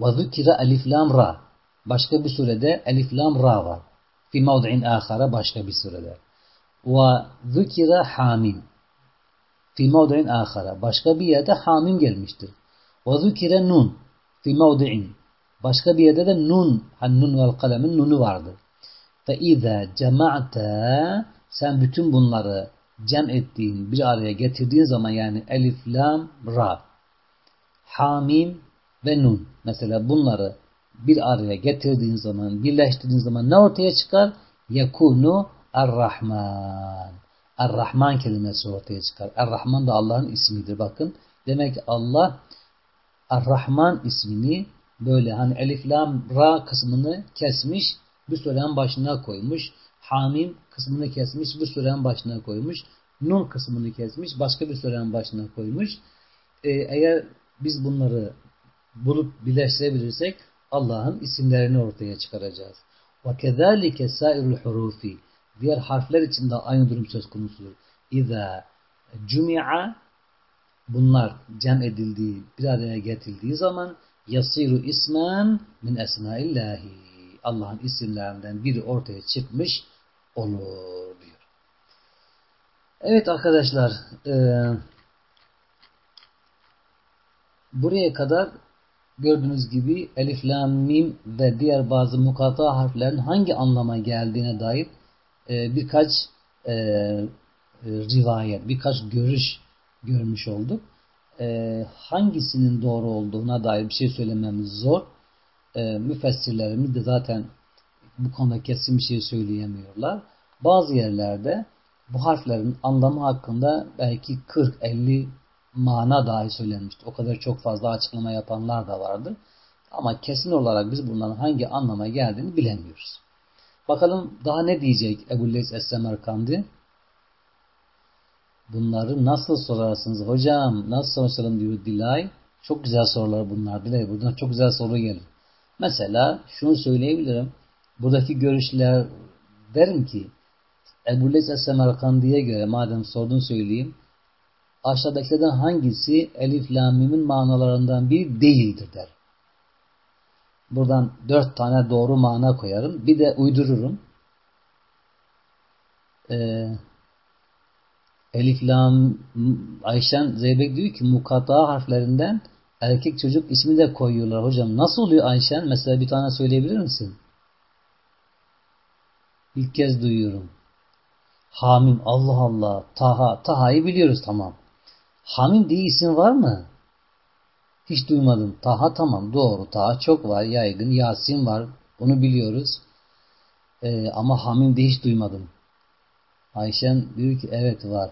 Ve zükire elif lam ra. Başka bir surede elif lam ra var. Fi mevdi'in ahara başka bir surede. Ve zükire hamim. Fi mevdi'in ahara. Başka bir yerde hamim gelmiştir. Ve zükire nun. Fi mevdi'in. Başka bir yerde de nun. Hani nun vel kalemin nunu vardır. İzâ cema'te sen bütün bunları cem ettiğin, bir araya getirdiğin zaman yani elif, lam, ra, hamim ve nun. Mesela bunları bir araya getirdiğin zaman, birleştirdiğin zaman ne ortaya çıkar? Yekunu Er-Rahman. Er-Rahman kelimesi ortaya çıkar. Er-Rahman da Allah'ın ismidir bakın. Demek ki Allah Er-Rahman ismini böyle hani elif, lam, ra kısmını kesmiş, bir surenin başına koymuş. Hamim kısmını kesmiş, bir surenin başına koymuş. Nun kısmını kesmiş, başka bir surenin başına koymuş. Ee, eğer biz bunları bulup birleştirebilirsek Allah'ın isimlerini ortaya çıkaracağız. وَكَذَٰلِكَ سَائِرُ الْحُرُوفِ Diğer harfler için de aynı durum söz konusudur. İza cumi'a bunlar cem edildiği, bir araya getirildiği zaman yasiru ismen min esmaillahi. Allah'ın isimlerinden biri ortaya çıkmış olur diyor. Evet arkadaşlar e, buraya kadar gördüğünüz gibi elif, lam, mim ve diğer bazı mukata harflerin hangi anlama geldiğine dair e, birkaç e, rivayet, birkaç görüş görmüş olduk. E, hangisinin doğru olduğuna dair bir şey söylememiz zor. E, müfessirlerimiz de zaten bu konuda kesin bir şey söyleyemiyorlar. Bazı yerlerde bu harflerin anlamı hakkında belki 40-50 mana dahi söylenmişti. O kadar çok fazla açıklama yapanlar da vardı. Ama kesin olarak biz bunların hangi anlama geldiğini bilemiyoruz. Bakalım daha ne diyecek Ebu Leys Es-Semerkandi? Bunları nasıl sorarsınız hocam? Nasıl soralım diyor Dilay. Çok güzel sorular bunlar Dilay. Buradan çok güzel soru gelir. Mesela şunu söyleyebilirim. Buradaki görüşler derim ki Ebu Leys Es-Semerkandi'ye göre madem sordun söyleyeyim aşağıdakilerden hangisi elif lamimin manalarından bir değildir der. Buradan dört tane doğru mana koyarım. Bir de uydururum. Ee, elif lam Ayşen Zeybek diyor ki mukata harflerinden erkek çocuk ismi de koyuyorlar hocam. Nasıl oluyor Ayşen? Mesela bir tane söyleyebilir misin? İlk kez duyuyorum. Hamim Allah Allah. Taha. Taha'yı biliyoruz tamam. Hamim diye isim var mı? Hiç duymadım. Taha tamam doğru. Taha çok var yaygın. Yasin var. Onu biliyoruz. Ee, ama Hamim de hiç duymadım. Ayşen diyor ki evet var.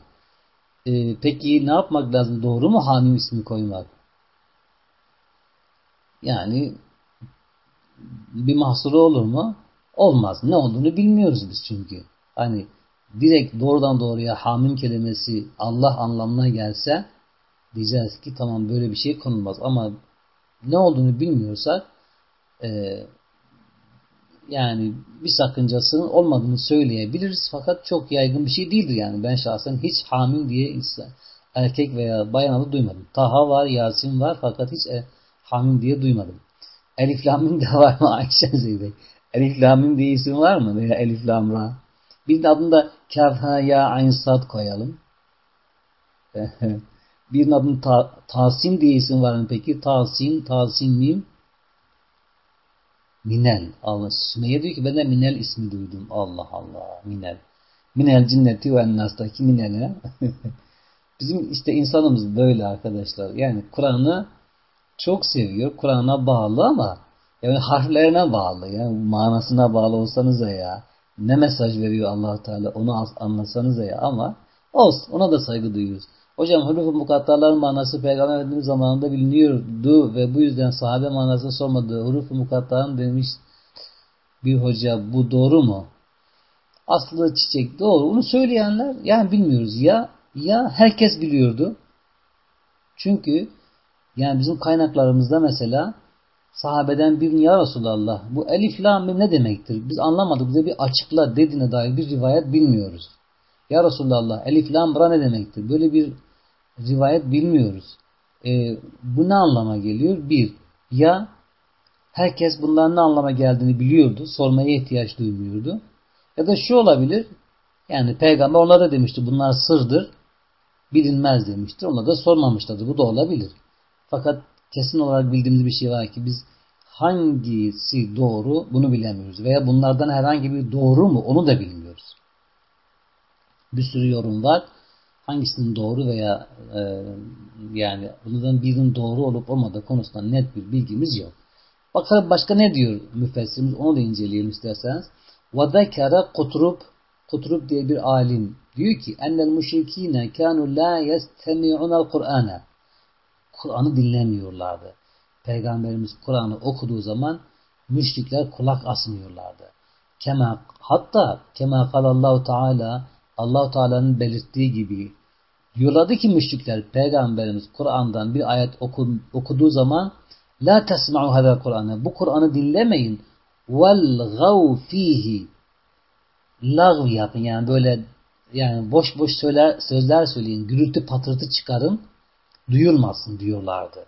Ee, peki ne yapmak lazım? Doğru mu Hamim ismi koymak? Yani bir mahsuru olur mu? Olmaz. Ne olduğunu bilmiyoruz biz çünkü. Hani direkt doğrudan doğruya hamim kelimesi Allah anlamına gelse diyeceğiz ki tamam böyle bir şey konulmaz ama ne olduğunu bilmiyorsak e, yani bir sakıncasının olmadığını söyleyebiliriz fakat çok yaygın bir şey değildir yani ben şahsen hiç hamim diye erkek veya bayan adı duymadım. Taha var, Yasin var fakat hiç e, Hamim diye duymadım. Elif Lamim de var mı [LAUGHS] Ayşe Zeybek? Elif Lamim diye isim var mı? Veya Elif Lamra. Bir de adında Kaf Ha Ya Ayn Sad koyalım. [LAUGHS] bir adın ta, Tasim diye isim var mı peki? Tasim, Tasim Mim. Minel. Allah. Sümeyye diyor ki ben de Minel ismi duydum. Allah Allah. Minel. Minel cinneti ve nastaki minele. [LAUGHS] Bizim işte insanımız böyle arkadaşlar. Yani Kur'an'ı çok seviyor. Kur'an'a bağlı ama yani harflerine bağlı. Yani manasına bağlı olsanız ya. Ne mesaj veriyor allah Teala onu anlasanız ya ama olsun ona da saygı duyuyoruz. Hocam huruf-u mukattaların manası Peygamber Efendimiz zamanında biliniyordu ve bu yüzden sahabe manası sormadı. Huruf-u mukattaların demiş bir hoca bu doğru mu? Aslı çiçek doğru. Onu söyleyenler yani bilmiyoruz ya ya herkes biliyordu. Çünkü yani bizim kaynaklarımızda mesela sahabeden bir ya Resulallah bu elif lam ne demektir? Biz anlamadık bize bir açıkla dediğine dair bir rivayet bilmiyoruz. Ya Resulallah elif lam ra ne demektir? Böyle bir rivayet bilmiyoruz. E, bu ne anlama geliyor? Bir, ya herkes bunların ne anlama geldiğini biliyordu. Sormaya ihtiyaç duymuyordu. Ya da şu olabilir. Yani peygamber onlara demişti bunlar sırdır. Bilinmez demiştir. Onlar da sormamışlardı. Bu da olabilir. Fakat kesin olarak bildiğimiz bir şey var ki biz hangisi doğru bunu bilemiyoruz. Veya bunlardan herhangi bir doğru mu onu da bilmiyoruz. Bir sürü yorum var Hangisinin doğru veya e, yani bundan birinin doğru olup olmadığı konusunda net bir bilgimiz yok. Bakalım başka ne diyor müfessirimiz onu da inceleyelim isterseniz. وَذَكَرَ قُطْرُبْ Kutrub diye bir alim diyor ki ennel müşrikine kanu la yestemi'unel Kur'an'a Kur'an'ı dinlemiyorlardı. Peygamberimiz Kur'an'ı okuduğu zaman müşrikler kulak asmıyorlardı. Kema hatta kema kalallahu Teala Allah Teala'nın belirttiği gibi Diyorlardı ki müşrikler peygamberimiz Kur'an'dan bir ayet okuduğu zaman La tesma'u hada Kur'an'ı. Bu Kur'an'ı dinlemeyin. Vel gav fihi. Lagv yapın. Yani böyle yani boş boş söyler, sözler söyleyin. Gürültü patırtı çıkarın. Duyulmasın diyorlardı.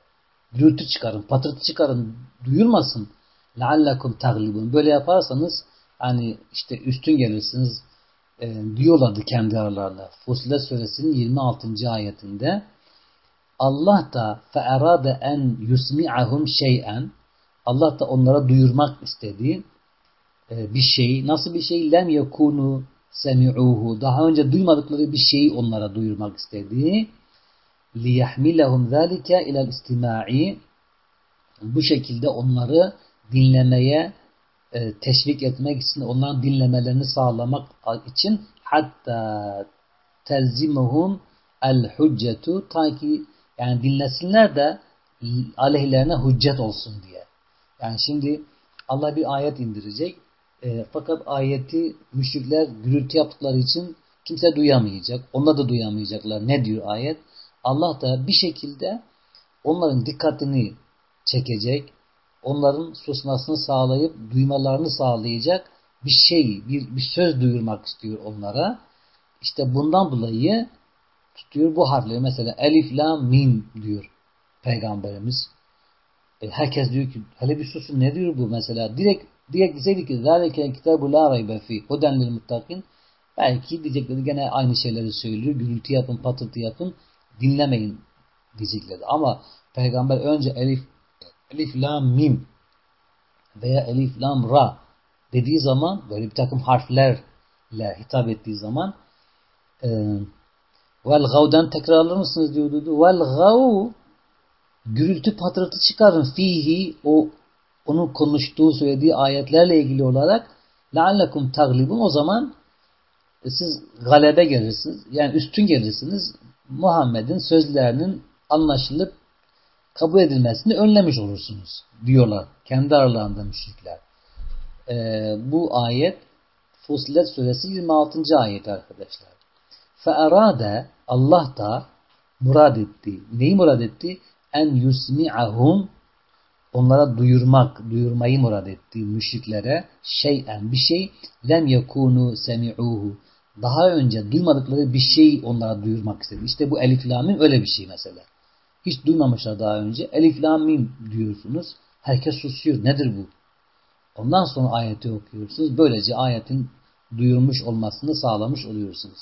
Gürültü çıkarın, patırtı çıkarın. Duyulmasın. Leallekum taglibun. Böyle yaparsanız hani işte üstün gelirsiniz e, diyorlardı kendi aralarında. Fusilet suresinin 26. ayetinde Allah da fe'erade en yusmi'ahum şey'en Allah da onlara duyurmak istediği e, bir şey. Nasıl bir şey? Lem yekunu semi'uhu. Daha önce duymadıkları bir şeyi onlara duyurmak istediği liyahmilehum zalike ilal istima'i bu şekilde onları dinlemeye e, teşvik etmek için onların dinlemelerini sağlamak için hatta telzimuhum el hüccetu ta ki yani dinlesinler de aleyhlerine hüccet olsun diye. Yani şimdi Allah bir ayet indirecek. E, fakat ayeti müşrikler gürültü yaptıkları için kimse duyamayacak. Onlar da duyamayacaklar. Ne diyor ayet? Allah da bir şekilde onların dikkatini çekecek, onların susmasını sağlayıp duymalarını sağlayacak bir şey, bir, bir söz duyurmak istiyor onlara. İşte bundan dolayı tutuyor bu harfleri. Mesela elif, la, mim diyor Peygamberimiz. E, herkes diyor ki hele bir susun ne diyor bu mesela? Direkt direkt deseydi ki zâlike kitabu la raybe fî huden lil muttakin belki diyecekleri gene aynı şeyleri söylüyor. Gürültü yapın, patırtı yapın dinlemeyin diyeceklerdi. Ama peygamber önce elif, elif lam mim veya elif lam ra dediği zaman böyle bir takım harflerle hitap ettiği zaman e, vel gav'dan tekrarlar mısınız diyordu. Vel gav gürültü patırtı çıkarın fihi o onun konuştuğu söylediği ayetlerle ilgili olarak leallekum taglibun o zaman e, siz galebe gelirsiniz. Yani üstün gelirsiniz. Muhammed'in sözlerinin anlaşılıp kabul edilmesini önlemiş olursunuz diyorlar. Kendi aralarında müşrikler. Ee, bu ayet Fusilet suresi 26. ayet arkadaşlar. Fe'erade Allah da murad etti. Neyi murad etti? En yusmi'ahum onlara duyurmak, duyurmayı murad etti müşriklere şeyen bir şey lem yekunu semi'uhu daha önce duymadıkları bir şey onlara duyurmak istedi. İşte bu elif lamim öyle bir şey mesela. Hiç duymamışlar daha önce. Elif lamim diyorsunuz. Herkes susuyor. Nedir bu? Ondan sonra ayeti okuyorsunuz. Böylece ayetin duyurmuş olmasını sağlamış oluyorsunuz.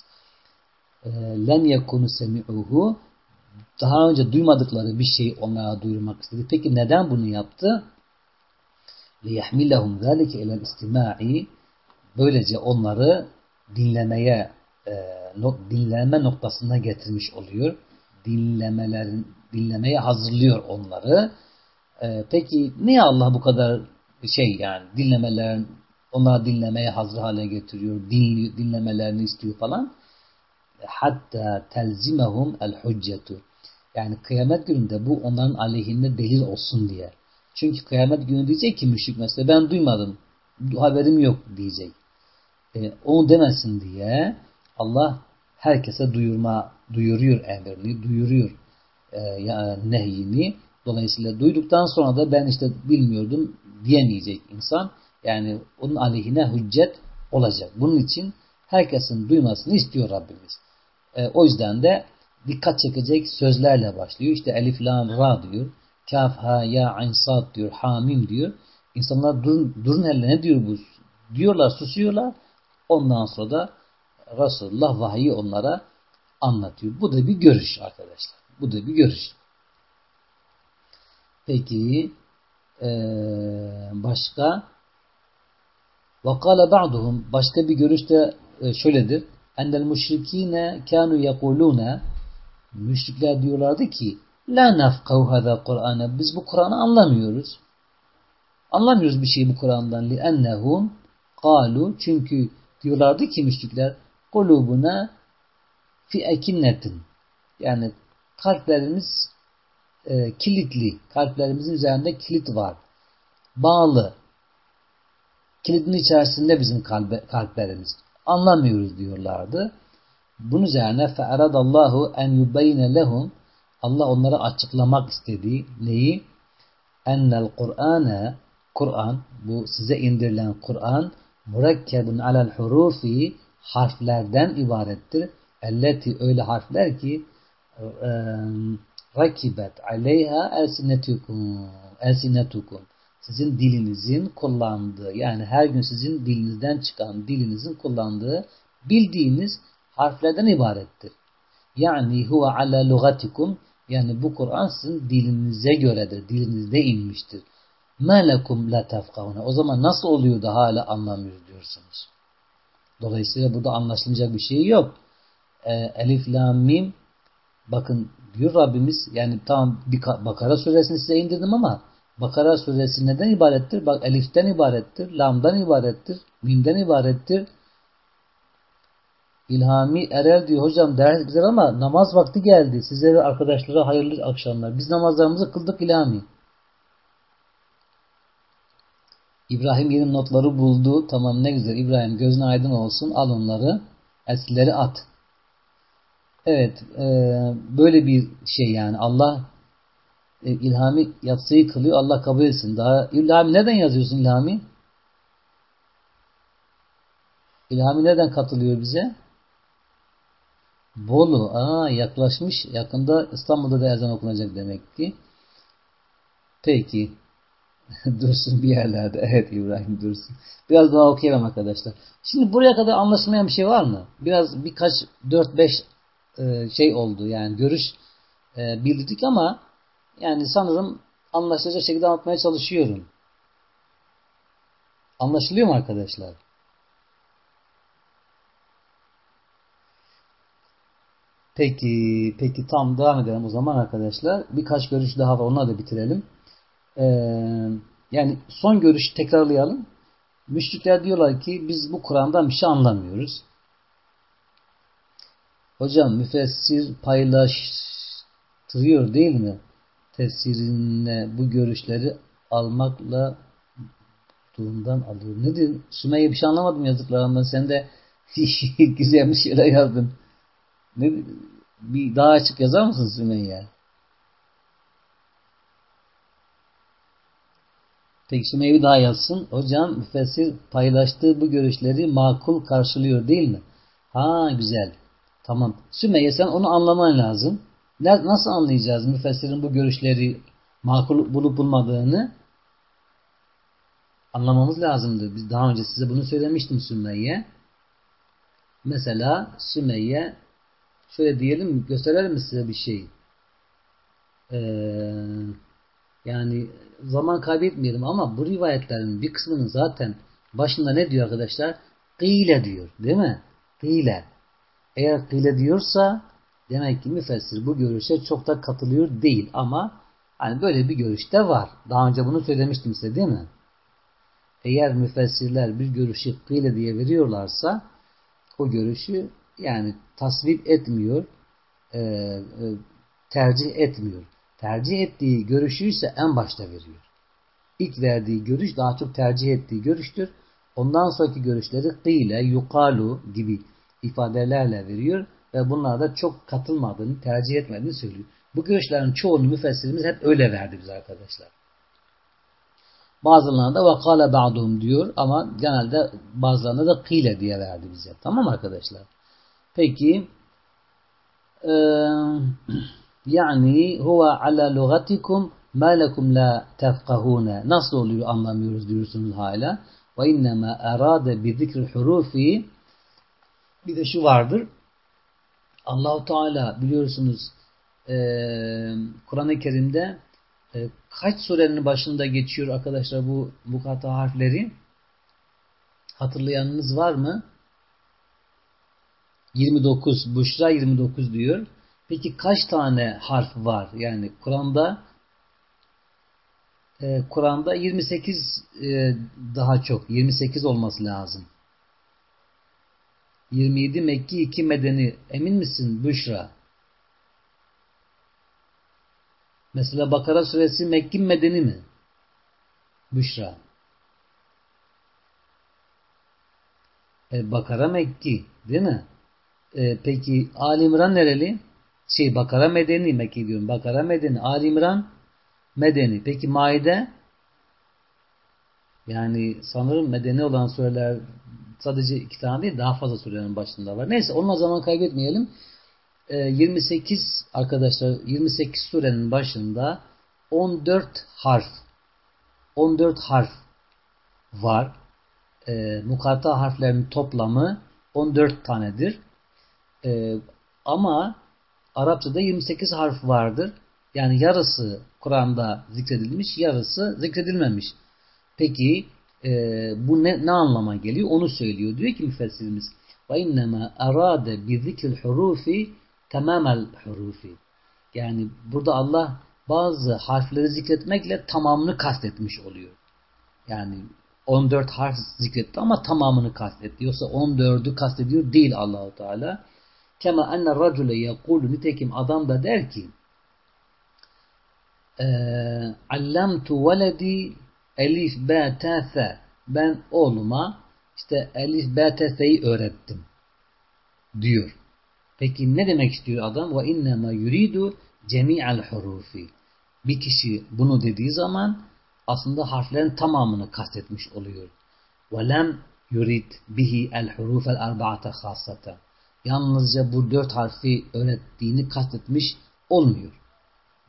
Ee, len yekunu semi'uhu daha önce duymadıkları bir şey onlara duyurmak istedi. Peki neden bunu yaptı? لِيَحْمِلَهُمْ ذَٰلِكَ اِلَى الْاِسْتِمَاعِ Böylece onları dinlemeye e, dinleme noktasına getirmiş oluyor. Dinlemelerin dinlemeye hazırlıyor onları. E, peki niye Allah bu kadar şey yani dinlemelerin onları dinlemeye hazır hale getiriyor, dinliyor, dinlemelerini istiyor falan? Hatta telzimehum el hüccetu. Yani kıyamet gününde bu onların aleyhinde delil olsun diye. Çünkü kıyamet günü diyecek ki müşrik mesela ben duymadım, haberim yok diyecek. E, onu demesin diye Allah herkese duyurma, duyuruyor emrini, duyuruyor e, ya, nehyini. Dolayısıyla duyduktan sonra da ben işte bilmiyordum diyemeyecek insan. Yani onun aleyhine hüccet olacak. Bunun için herkesin duymasını istiyor Rabbimiz. E, o yüzden de dikkat çekecek sözlerle başlıyor. İşte elif, lam, ra diyor. Kaf, ha, ya, ayn, diyor. Hamim diyor. İnsanlar durun, durun elle ne diyor bu? Diyorlar, susuyorlar. Ondan sonra da Resulullah vahiyi onlara anlatıyor. Bu da bir görüş arkadaşlar. Bu da bir görüş. Peki ee, başka وَقَالَ بَعْضُهُمْ Başka bir görüş de şöyledir. اَنَّ الْمُشْرِك۪ينَ كَانُوا يَقُولُونَ Müşrikler diyorlardı ki La nafkahu hada Kur'an'a. Biz bu Kur'an'ı anlamıyoruz. Anlamıyoruz bir şey bu Kur'an'dan. لِأَنَّهُمْ قَالُوا Çünkü diyorlardı ki müşrikler kulubuna fi ekinnetin yani kalplerimiz e, kilitli. Kalplerimizin üzerinde kilit var. Bağlı. Kilidin içerisinde bizim kalbe, kalplerimiz. Anlamıyoruz diyorlardı. Bunun üzerine fe'eradallahu en yubayne lehum Allah onlara açıklamak istediği neyi? Ennel Kur'ane Kur'an bu size indirilen Kur'an murekkebun alel hurufi harflerden ibarettir. Elleti öyle harfler ki rakibet aleyha elsinetukum elsinetukum sizin dilinizin kullandığı yani her gün sizin dilinizden çıkan dilinizin kullandığı bildiğiniz harflerden ibarettir. Yani huve ala lugatikum yani bu Kur'an sizin dilinize göredir. Dilinizde inmiştir. Melekum la tefkavune. O zaman nasıl oluyor da hala anlamıyoruz diyorsunuz. Dolayısıyla burada anlaşılacak bir şey yok. E, elif, la, mim bakın diyor Rabbimiz yani bir Bakara suresini size indirdim ama Bakara suresi neden ibarettir? Bak eliften ibarettir, lamdan ibarettir, mimden ibarettir. İlhami Erel diyor hocam ders güzel ama namaz vakti geldi. Size ve arkadaşlara hayırlı akşamlar. Biz namazlarımızı kıldık İlhami. İbrahim yeni notları buldu. Tamam ne güzel. İbrahim gözün aydın olsun. Al onları. Esilleri at. Evet. E, böyle bir şey yani. Allah e, İlhami yatsıyı kılıyor. Allah kabul etsin. Daha İlhami neden yazıyorsun İlhami? İlhami neden katılıyor bize? Bolu. Aa yaklaşmış. Yakında İstanbul'da da ezan okunacak demek ki. Peki. [LAUGHS] dursun bir yerlerde. [LAUGHS] Evet İbrahim dursun. Biraz daha okuyalım arkadaşlar. Şimdi buraya kadar anlaşılmayan bir şey var mı? Biraz birkaç 4-5 e, şey oldu. Yani görüş e, bildirdik ama yani sanırım anlaşılacak şekilde anlatmaya çalışıyorum. Anlaşılıyor mu arkadaşlar? Peki, peki tam devam edelim o zaman arkadaşlar. Birkaç görüş daha var. Onları da bitirelim. Ee, yani son görüşü tekrarlayalım. Müşrikler diyorlar ki biz bu Kur'an'dan bir şey anlamıyoruz. Hocam müfessir paylaştırıyor değil mi? Tefsirine bu görüşleri almakla durumdan alıyor. Ne diyor? Sümeyye bir şey anlamadım yazdıklarından. Sen de [LAUGHS] güzel bir şeyler yazdın. Ne, bir daha açık yazar mısın Sümeyye? Peki Sümeyye daha yazsın. Hocam müfessir paylaştığı bu görüşleri makul karşılıyor değil mi? Ha güzel. Tamam. Sümeyye sen onu anlaman lazım. Nasıl anlayacağız müfessirin bu görüşleri makul bulup bulmadığını? Anlamamız lazımdı. Biz daha önce size bunu söylemiştim Sümeyye. Mesela Sümeyye şöyle diyelim gösterelim mi size bir şey? Ee, yani zaman kaybetmeyelim ama bu rivayetlerin bir kısmının zaten başında ne diyor arkadaşlar? Kıyle diyor. Değil mi? Kıyle. Eğer kıyle diyorsa demek ki müfessir bu görüşe çok da katılıyor değil ama hani böyle bir görüş de var. Daha önce bunu söylemiştim size değil mi? Eğer müfessirler bir görüşü kıyle diye veriyorlarsa o görüşü yani tasvip etmiyor, e, e, tercih etmiyor. Tercih ettiği görüşü ise en başta veriyor. İlk verdiği görüş daha çok tercih ettiği görüştür. Ondan sonraki görüşleri kıyle, yukalu gibi ifadelerle veriyor ve bunlarda çok katılmadığını, tercih etmediğini söylüyor. Bu görüşlerin çoğunu müfessirimiz hep öyle verdi biz arkadaşlar. Bazılarında vakale ba'dum diyor ama genelde bazılarında da kıyle diye verdi bize. Tamam arkadaşlar? Peki e, [CLEARS THROAT] yani huve ala lugatikum ma lekum la tefkahune nasıl oluyor anlamıyoruz diyorsunuz hala ve innema erade bi zikri hurufi bir de şu vardır Allahu Teala biliyorsunuz e, Kur'an-ı Kerim'de e, kaç surenin başında geçiyor arkadaşlar bu mukata harfleri? Hatırlayanınız var mı? 29. Buşra 29 diyor. Peki kaç tane harf var? Yani Kur'an'da e, Kur'an'da 28 e, daha çok. 28 olması lazım. 27 Mekki 2 Medeni. Emin misin Büşra? Mesela Bakara suresi Mekki Medeni mi? Büşra. E, Bakara Mekki değil mi? E, peki Ali İmran nereli? Şey Bakara Medeni Mekki diyorum. Bakara Medeni. Ali İmran Medeni. Peki Maide? Yani sanırım medeni olan sureler sadece iki tane değil daha fazla surelerin başında var. Neyse onunla zaman kaybetmeyelim. 28 ee, arkadaşlar 28 surenin başında 14 harf 14 harf var. E, mukata harflerin toplamı 14 tanedir. E, ama Arapçada 28 harf vardır. Yani yarısı Kur'an'da zikredilmiş, yarısı zikredilmemiş. Peki e, bu ne, ne anlama geliyor? Onu söylüyor. Diyor ki müfessirimiz وَاِنَّمَا اَرَادَ بِذِكِ الْحُرُوفِ tamamel hurufi. Yani burada Allah bazı harfleri zikretmekle tamamını kastetmiş oluyor. Yani 14 harf zikretti ama tamamını kastetti. Yoksa 14'ü kastediyor değil Allahu Teala. Kema enne racule yekulu nitekim adam da der ki allamtu veledi elif b t ben oğluma işte elif b t öğrettim diyor. Peki ne demek istiyor adam? Ve innema yuridu cemi'al hurufi. Bir kişi bunu dediği zaman aslında harflerin tamamını kastetmiş oluyor. Ve lem yurid bihi el hurufel arba'ate khasata. Yalnızca bu dört harfi öğrettiğini kastetmiş olmuyor.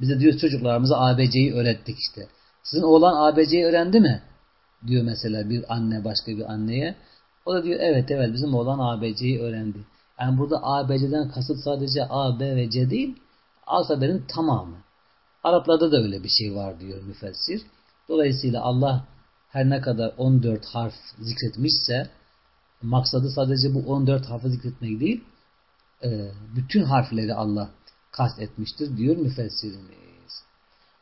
Bize diyor çocuklarımıza ABC'yi öğrettik işte. Sizin oğlan ABC'yi öğrendi mi? Diyor mesela bir anne başka bir anneye. O da diyor evet evet bizim oğlan ABC'yi öğrendi. Yani burada A, B, C'den kasıt sadece A, B ve C değil, alfabenin tamamı. Araplarda da öyle bir şey var diyor müfessir. Dolayısıyla Allah her ne kadar 14 harf zikretmişse maksadı sadece bu 14 harfı zikretmek değil, e, bütün harfleri Allah kast etmiştir diyor müfessirimiz.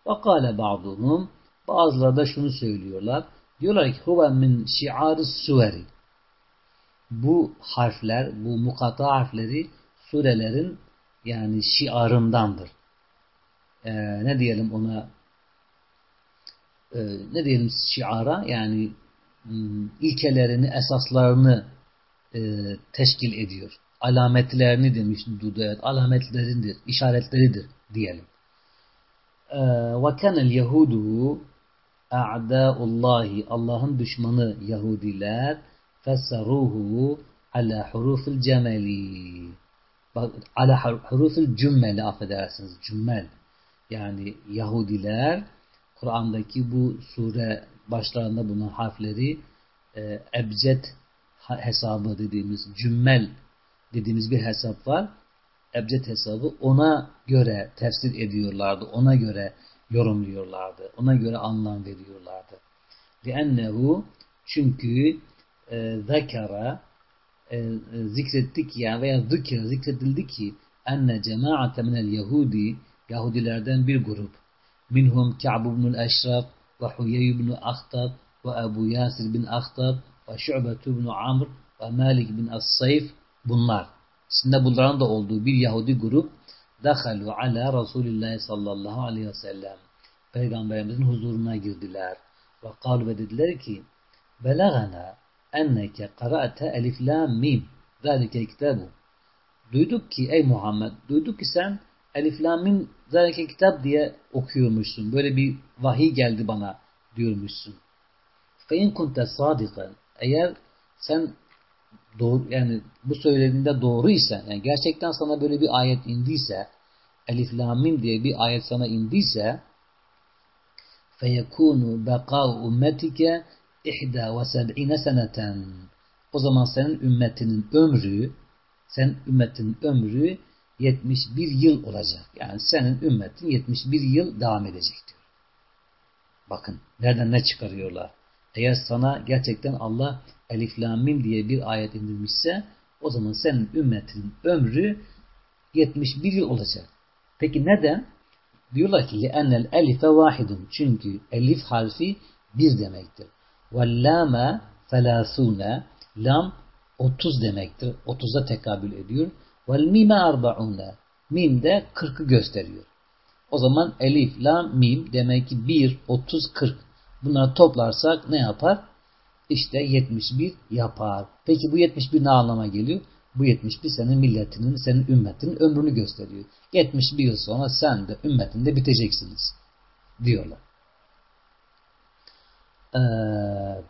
Vakale ba'duhum bazıları da şunu söylüyorlar. Diyorlar ki huve min şiarı suveri bu harfler, bu mukata harfleri surelerin yani şiarındandır. Ee, ne diyelim ona e, ne diyelim şiara yani hmm, ilkelerini, esaslarını e, teşkil ediyor. Alametlerini demiş Dudu evet. Alametlerindir, işaretleridir diyelim. Ee, ve kenel Yahudu a'da'ullahi Allah'ın düşmanı Yahudiler fesseruhu ala hurufil cemeli. Ala hurufil cümmeli affedersiniz. Cümmel. Yani Yahudiler Kur'an'daki bu sure başlarında bulunan harfleri e, ebced hesabı dediğimiz cümmel dediğimiz bir hesap var. Ebced hesabı ona göre tefsir ediyorlardı. Ona göre yorumluyorlardı. Ona göre anlam veriyorlardı. لِأَنَّهُ çünkü e, zekara e, zikrettik ya veya zikir zikredildi ki enne cemaate minel Yahudi Yahudilerden bir grup minhum Ka'b ibn Eşraf ve Huyey ibn Ahtab ve Ebu Yasir bin Ahtab ve Şu'bet ibn Amr ve Malik bin As-Sayf bunlar. İçinde bunların da olduğu bir Yahudi grup dakhalu ala Resulillah sallallahu aleyhi ve sellem Peygamberimizin huzuruna girdiler. Ve kalu ve dediler ki belagana enneke qara'te elif lam mim zalike kitabu duyduk ki ey Muhammed duyduk ki sen elif lam mim zalike kitap diye okuyormuşsun. Böyle bir vahiy geldi bana diyormuşsun. Fe in kunte sadikan eğer sen doğru yani bu söylediğinde doğruysa yani gerçekten sana böyle bir ayet indiyse elif lam mim diye bir ayet sana indiyse feyekunu bekâ ummetike ihda ve seb'ine seneten o zaman senin ümmetinin ömrü sen ümmetin ömrü 71 yıl olacak. Yani senin ümmetin 71 yıl devam edecek diyor. Bakın nereden ne çıkarıyorlar. Eğer sana gerçekten Allah Elif Lamim diye bir ayet indirmişse o zaman senin ümmetin ömrü 71 yıl olacak. Peki neden? Diyorlar ki لِأَنَّ الْاَلِفَ وَاحِدٌ Çünkü elif harfi bir demektir. وَاللَّامَ ثَلَاثُونَ Lam 30 demektir. 30'a tekabül ediyor. وَالْمِيمَ أَرْبَعُونَ Mim de 40'ı gösteriyor. O zaman elif, lam, mim demek ki 1, 30, 40. Bunları toplarsak ne yapar? İşte 71 yapar. Peki bu 71 ne anlama geliyor? Bu 71 senin milletinin, senin ümmetinin ömrünü gösteriyor. 71 yıl sonra sen de ümmetinde biteceksiniz. Diyorlar. Ee,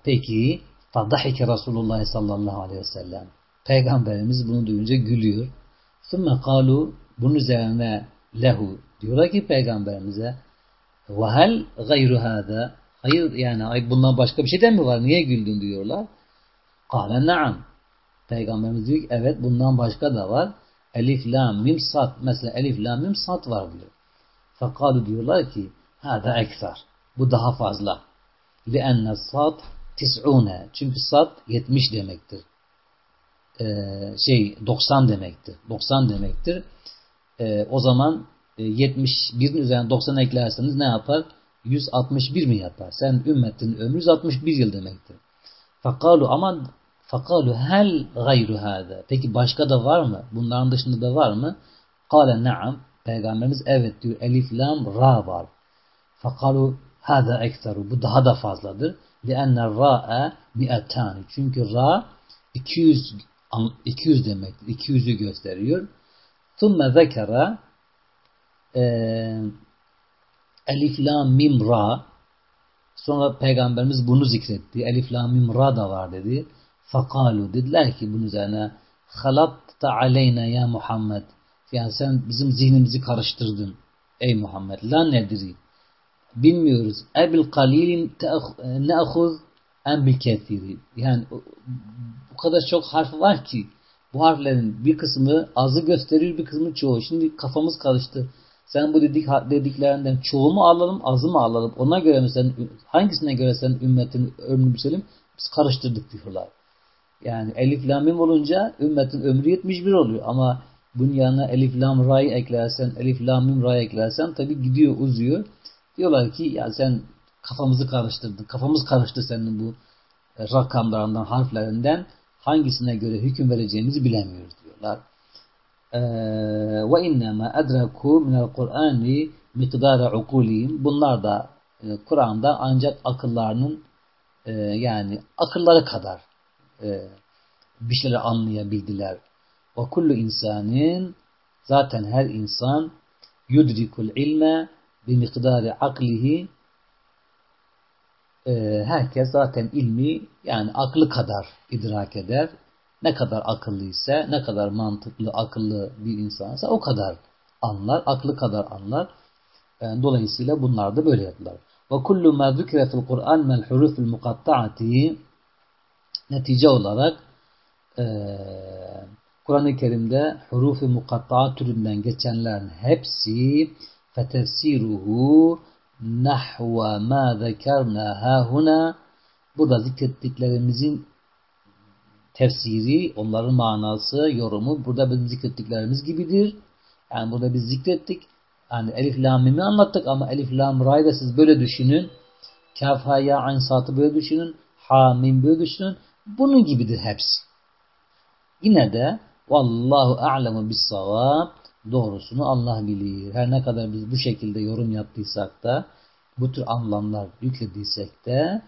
peki Fadahike Resulullah sallallahu aleyhi ve sellem. Peygamberimiz bunu duyunca gülüyor. Sümme kalu bunun üzerine lehu diyorlar ki peygamberimize ve hel gayru Hayır yani bundan başka bir şeyden mi var? Niye güldün diyorlar. Kâle na'am. Peygamberimiz diyor ki evet bundan başka da var. Elif, lam, mim, sat. Mesela elif, lam, mim, sat var diyor. Fekalu diyorlar ki hâda ekser. Bu daha fazla. Lianne sat tis'une. Çünkü sat 70 demektir. Ee, şey 90 demektir. 90 demektir. Ee, o zaman e, 71'in üzerine 90 eklerseniz ne yapar? 161 mi yapar? Sen ümmetin ömrü 161 yıl demektir. Fakalu ama fakalu hel gayru hâde. Peki başka da var mı? Bunların dışında da var mı? Kale naam. Peygamberimiz evet diyor. Elif lam ra var. Fakalu hâde ekteru. Bu daha da fazladır. Lianne ra'e mi'etani. Çünkü ra 200 200 demek. 200'ü gösteriyor. Thumme zekere eee Elif lam mim ra. Sonra peygamberimiz bunu zikretti. Elif lam mim ra da var dedi. Fakalu dediler ki bunun üzerine halatta aleyna ya Muhammed. Yani sen bizim zihnimizi karıştırdın ey Muhammed. La nedri bilmiyoruz. Ebil kalilin ne'khuz en bil kethiri yani bu kadar çok harf var ki bu harflerin bir kısmı azı gösterir bir kısmı çoğu. Şimdi kafamız karıştı sen bu dedik, dediklerinden çoğu mu alalım, azı mı alalım? Ona göre mi sen, hangisine göre sen ümmetin ömrünü biçelim? Biz karıştırdık diyorlar. Yani elif lamim olunca ümmetin ömrü 71 oluyor. Ama bunun yanına elif lam ra'yı eklersen, elif lamim ra'yı eklersen tabi gidiyor, uzuyor. Diyorlar ki ya sen kafamızı karıştırdın. Kafamız karıştı senin bu rakamlarından, harflerinden. Hangisine göre hüküm vereceğimizi bilemiyoruz diyorlar ve innema edraku minel Kur'ani miktara ukulihim. Bunlar da Kur'an'da ancak akıllarının yani akılları kadar bir şeyler anlayabildiler. Ve kullu insanın zaten her insan yudrikul ilme bi miktari aklihi herkes zaten ilmi yani aklı kadar idrak eder. Ne kadar akıllıysa, ne kadar mantıklı, akıllı bir insansa o kadar anlar, aklı kadar anlar. Yani dolayısıyla bunlar da böyle yaptılar. Kullu ma zükre fil Kur'an mel hurufil mukatta'ati netice olarak e, Kur'an-ı Kerim'de hurufu mukatta'a türünden geçenlerin hepsi fetefsiruhu nahva ma zekerna hahuna burada zikrettiklerimizin tefsiri, onların manası, yorumu burada bizim zikrettiklerimiz gibidir. Yani burada biz zikrettik. Yani elif lam mimi anlattık ama elif lam ra'yı da siz böyle düşünün. Kaf ha ya ayn saatı böyle düşünün. Ha mim böyle düşünün. Bunun gibidir hepsi. Yine de vallahu a'lemu bis savab doğrusunu Allah bilir. Her ne kadar biz bu şekilde yorum yaptıysak da bu tür anlamlar yüklediysek de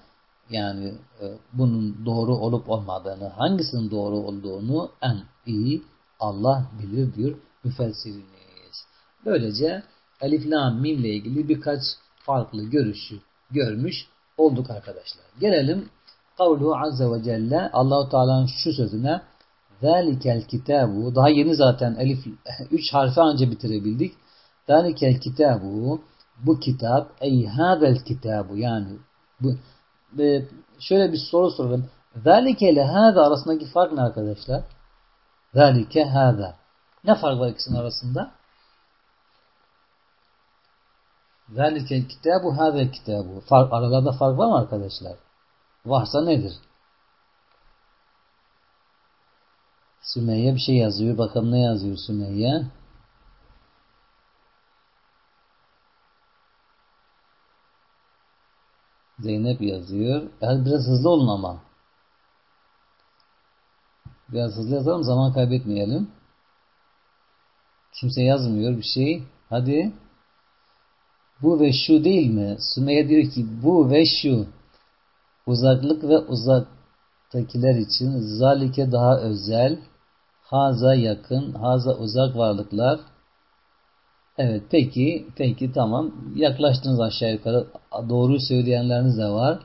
yani e, bunun doğru olup olmadığını, hangisinin doğru olduğunu en iyi Allah bilir diyor müfessiriniz. Böylece Elif Lam Mim ile ilgili birkaç farklı görüşü görmüş olduk arkadaşlar. Gelelim kavluhu azze ve celle Allahu Teala'nın şu sözüne Zalikel kitabu daha yeni zaten elif [LAUGHS] 3 harfi anca bitirebildik. Zalikel kitabu bu kitap ey hadel kitabu yani bu şöyle bir soru soralım. Zalike ile hâzâ arasındaki fark ne arkadaşlar? Zalike hâzâ. Ne fark var ikisinin arasında? Zalike kitabu hâzel kitabu. Fark, aralarda fark var mı arkadaşlar? Varsa nedir? Sümeyye bir şey yazıyor. Bakalım ne yazıyor Sümeyye? Zeynep yazıyor. Yani biraz hızlı olun ama. Biraz hızlı yazalım. Zaman kaybetmeyelim. Kimse yazmıyor bir şey. Hadi. Bu ve şu değil mi? Sümeyye diyor ki bu ve şu. Uzaklık ve uzaktakiler için zalike daha özel. Haza yakın. Haza uzak varlıklar Evet peki peki tamam yaklaştınız aşağı yukarı doğru söyleyenleriniz de var.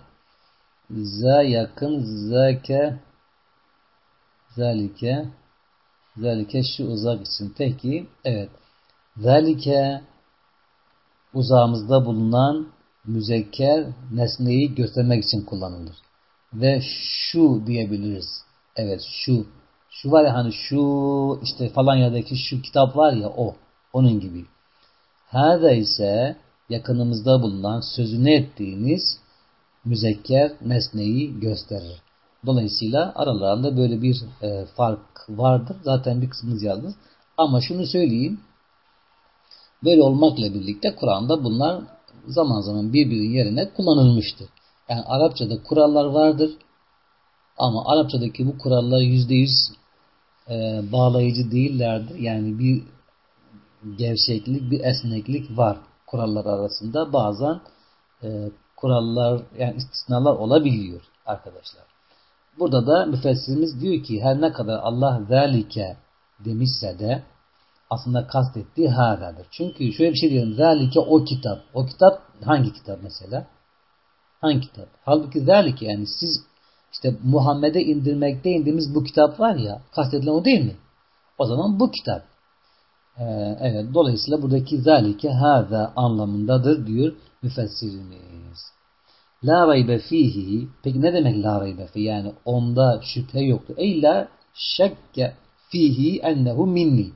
Za yakın zake zalike zalike şu uzak için peki evet zalike uzağımızda bulunan müzekker nesneyi göstermek için kullanılır. Ve şu diyebiliriz. Evet şu. Şu var ya hani şu işte falan yerdeki şu kitap var ya o. Onun gibi. Hâzâ ise yakınımızda bulunan sözünü ettiğiniz müzekker nesneyi gösterir. Dolayısıyla aralarında böyle bir e, fark vardır. Zaten bir kısmınız yazdı. Ama şunu söyleyeyim. Böyle olmakla birlikte Kur'an'da bunlar zaman zaman birbirinin yerine kullanılmıştır. Yani Arapçada kurallar vardır. Ama Arapçadaki bu kurallar yüzde yüz e, bağlayıcı değillerdir. Yani bir gevşeklik, bir esneklik var kurallar arasında. Bazen e, kurallar yani istisnalar olabiliyor arkadaşlar. Burada da müfessirimiz diyor ki her ne kadar Allah zalike demişse de aslında kastettiği hâdadır. Çünkü şöyle bir şey diyorum. Zalike o kitap. O kitap hangi kitap mesela? Hangi kitap? Halbuki zalike yani siz işte Muhammed'e indirmekte indiğimiz bu kitap var ya kastedilen o değil mi? O zaman bu kitap. Ee, evet, dolayısıyla buradaki zalike hâzâ anlamındadır diyor müfessirimiz. La raybe fihi peki ne demek la raybe fihi? Yani onda şüphe yoktur. Ey la şekke fihi ennehu minni.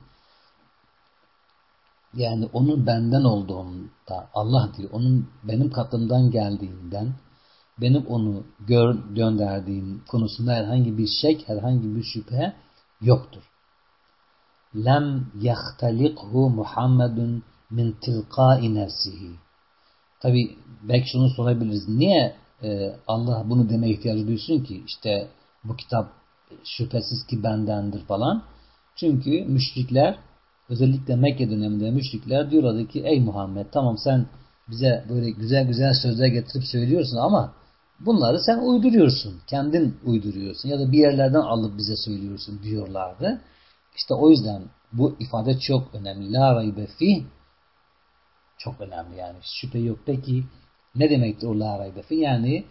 Yani onun benden olduğunda Allah diyor. Onun benim katımdan geldiğinden benim onu gör, gönderdiğim konusunda herhangi bir şek, herhangi bir şüphe yoktur lem yahtalikhu Muhammedun min tilkai nefsihi. Tabi belki şunu sorabiliriz. Niye e, Allah bunu deme ihtiyacı duysun ki? İşte bu kitap şüphesiz ki bendendir falan. Çünkü müşrikler özellikle Mekke döneminde müşrikler diyorlardı ki ey Muhammed tamam sen bize böyle güzel güzel sözler getirip söylüyorsun ama bunları sen uyduruyorsun. Kendin uyduruyorsun ya da bir yerlerden alıp bize söylüyorsun diyorlardı. İşte o yüzden bu ifade çok önemli. La raybe fi çok önemli yani. Şüphe yok. Peki ne demektir o la raybe fi? Yani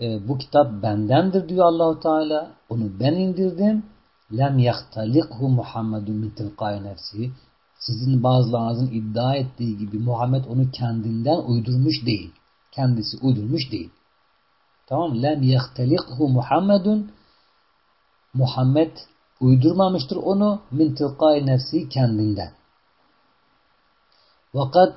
e, bu kitap bendendir diyor Allahu Teala. Onu ben indirdim lem yahtalikhu Muhammedun min tilkai nefsi sizin bazılarınızın iddia ettiği gibi Muhammed onu kendinden uydurmuş değil. Kendisi uydurmuş değil. Tamam Lem yahtalikhu Muhammedun Muhammed uydurmamıştır onu min tilkai nefsi kendinden. Fakat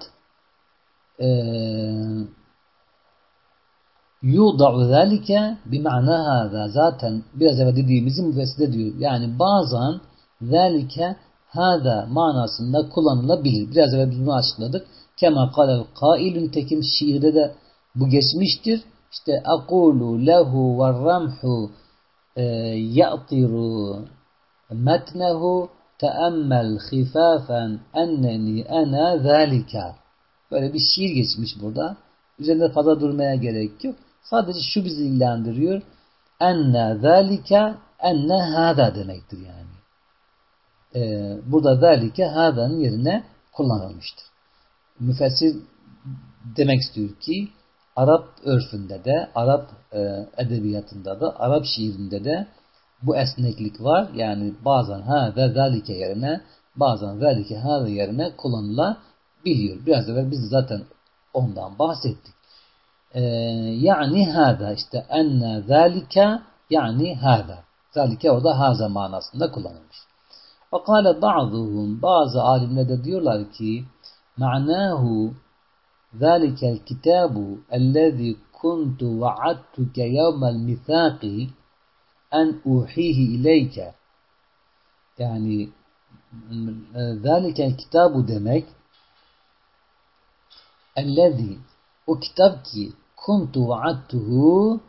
yuda'u zalike bima'na hâzâ zaten biraz evvel dediğimizi müfesside diyor. Yani bazen zalike hâzâ manasında kullanılabilir. Biraz evvel bunu açıkladık. Kema kalel kailün tekim şiirde de bu geçmiştir. İşte akulu lehu ve ramhu e, ya'tiru metnehu teemmel khifafen enneni ana zalika. Böyle bir şiir geçmiş burada. Üzerinde fazla durmaya gerek yok. Sadece şu bizi ilgilendiriyor. Enne zalike enne hada demektir yani. Ee, burada zalike hadanın yerine kullanılmıştır. Müfessir demek istiyor ki Arap örfünde de, Arap e, edebiyatında da, Arap şiirinde de bu esneklik var. Yani bazen ha ve zalike yerine bazen zalike ha yerine kullanılabiliyor. Biraz evvel biz zaten ondan bahsettik. Ee, yani hada işte enne zalike yani hada. Zalike orada haza manasında kullanılmış. Ve kâle ba'duhum bazı alimler de diyorlar ki ma'nahu zalikel kitabu ellezî kuntu va'adtuke yevmel mithâqi en uhihi ileyke yani zalikel kitabu demek ellezî o kitap ki kuntu vaadtuhu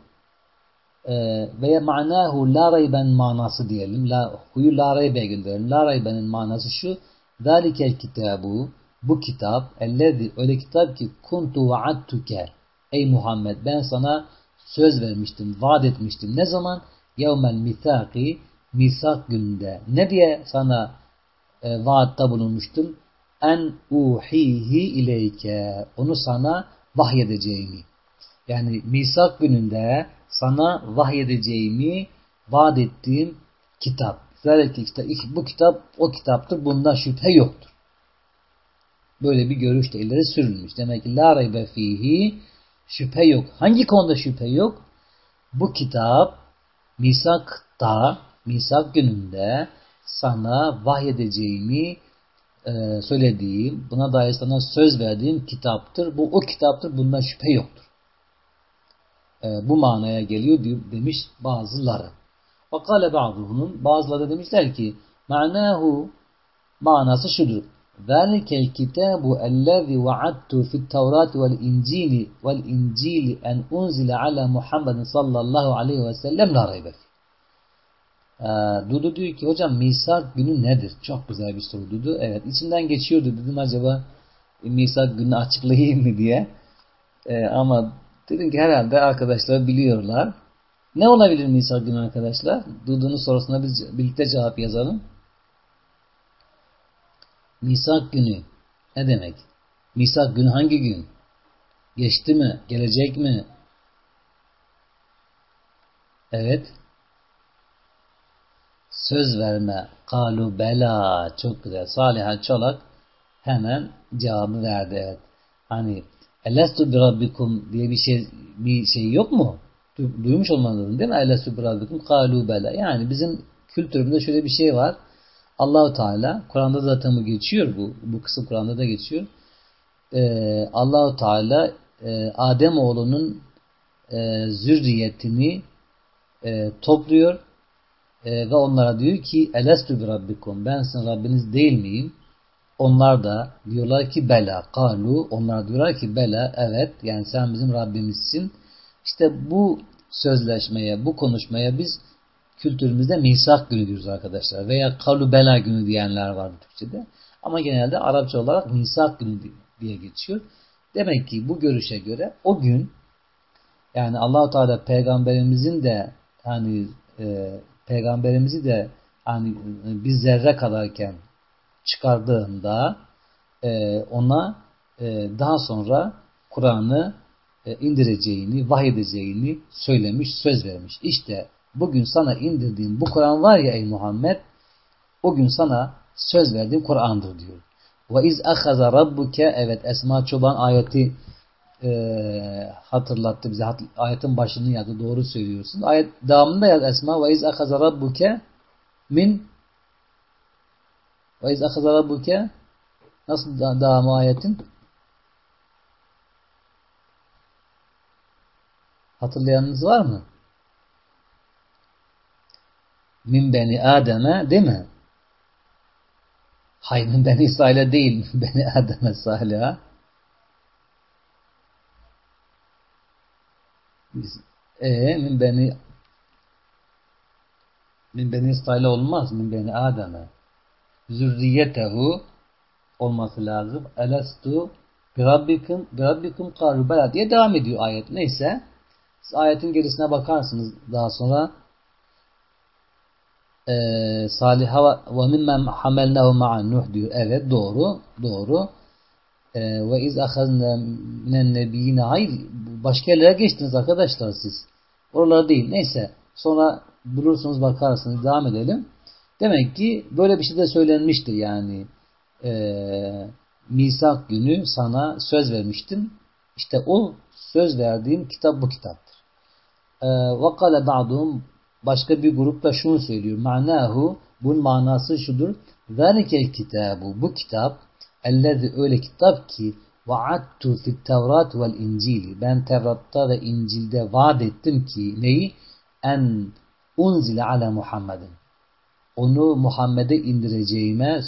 e, veya manahu la rayben manası diyelim. La, huyu la raybe gönderelim. La raybenin manası şu. Zalikel kitabu bu kitap ellezi öyle kitap ki kuntu vaadtuke ey Muhammed ben sana söz vermiştim, vaat etmiştim. Ne zaman? Yevmel misaki misak gününde. Ne diye sana e, vaatta bulunmuştum? En uhihi ileyke. Onu sana vahyedeceğimi. Yani misak gününde sana vahyedeceğimi vaat ettiğim kitap. Zaten kitap, bu kitap o kitaptır. Bunda şüphe yoktur. Böyle bir görüş de ileri sürülmüş. Demek ki la raybe fihi şüphe yok. Hangi konuda şüphe yok? Bu kitap misakta, misak gününde sana vahyedeceğimi e, söylediğim, buna dair sana söz verdiğim kitaptır. Bu o kitaptır. Bunda şüphe yoktur. E, bu manaya geliyor demiş bazıları. Vakale bazılarının bazıları demişler ki manahu manası şudur. Ellezî vaadtu fit tevrat vel incili vel incili en unzile ala Muhammedin sallallahu aleyhi ve sellem la raybe ee, Dudu diyor ki hocam misak günü nedir? Çok güzel bir soru Dudu. Evet içinden geçiyordu dedim acaba misak günü açıklayayım mı diye. Ee, ama dedim ki herhalde arkadaşlar biliyorlar. Ne olabilir misak günü arkadaşlar? Dudu'nun sorusuna biz birlikte cevap yazalım. Misak günü ne demek? Misak günü hangi gün? Geçti mi? Gelecek mi? Evet söz verme. Kalu bela. Çok güzel. Saliha Çolak hemen cevabı verdi. Evet. Hani Elestu bi rabbikum diye bir şey bir şey yok mu? Duymuş olmanız değil mi? Elestu bi rabbikum kalu bela. Yani bizim kültürümüzde şöyle bir şey var. Allahu Teala Kur'an'da zaten bu geçiyor bu bu kısım Kur'an'da da geçiyor. Ee, Allahu Teala e, Adem oğlunun e, zürriyetini e, topluyor e, ve onlara diyor ki elestü bi rabbikum ben sizin Rabbiniz değil miyim? Onlar da diyorlar ki bela kalu onlar diyorlar ki bela evet yani sen bizim Rabbimizsin. İşte bu sözleşmeye bu konuşmaya biz kültürümüzde misak günü diyoruz arkadaşlar veya kalu bela günü diyenler var Türkçe'de. Ama genelde Arapça olarak misak günü diye geçiyor. Demek ki bu görüşe göre o gün yani Allahu Teala peygamberimizin de hani e, peygamberimizi de hani bir zerre kadarken çıkardığında e, ona e, daha sonra Kur'an'ı e, indireceğini, vahyedeceğini söylemiş, söz vermiş. İşte bugün sana indirdiğim bu Kur'an var ya ey Muhammed o gün sana söz verdiğim Kur'an'dır diyor. Ve iz ahaza rabbuke evet Esma Çoban ayeti e, hatırlattı bize. Hat, ayetin başını yazdı. Doğru söylüyorsun. Ayet devamında yaz Esma ve iz ahaza rabbuke min ve iz ahaza rabbuke nasıl devamı ayetin? Hatırlayanınız var mı? Min beni Adem'e değil mi? Hayır beni İsrail'e değil. Beni Adem'e Salih'a. E min beni min beni İsrail'e olmaz. Min beni Adem'e. Zürriyetehu olması lazım. Elestu birabbikum birabbikum kalu bela diye devam ediyor ayet. Neyse siz ayetin gerisine bakarsınız daha sonra e, Saliha ve mimmen hamelnahu ma'an Nuh diyor. Evet doğru. Doğru. E, ve iz ahazna minen nebiyine hayır başka yerlere geçtiniz arkadaşlar siz. Oralar değil. Neyse. Sonra bulursunuz bakarsınız. Devam edelim. Demek ki böyle bir şey de söylenmiştir yani. E, misak günü sana söz vermiştim. İşte o söz verdiğim kitap bu kitaptır. وَقَالَ بَعْضُهُمْ Başka bir grup da şunu söylüyor. Manahu bunun manası şudur. Zalikel kitabu bu kitap ellezi öyle kitap ki vaattu fit tevrat vel incili ben Tevrat'ta ve İncil'de vaat ettim ki neyi? En unzile ala Muhammedin onu Muhammed'e indireceğime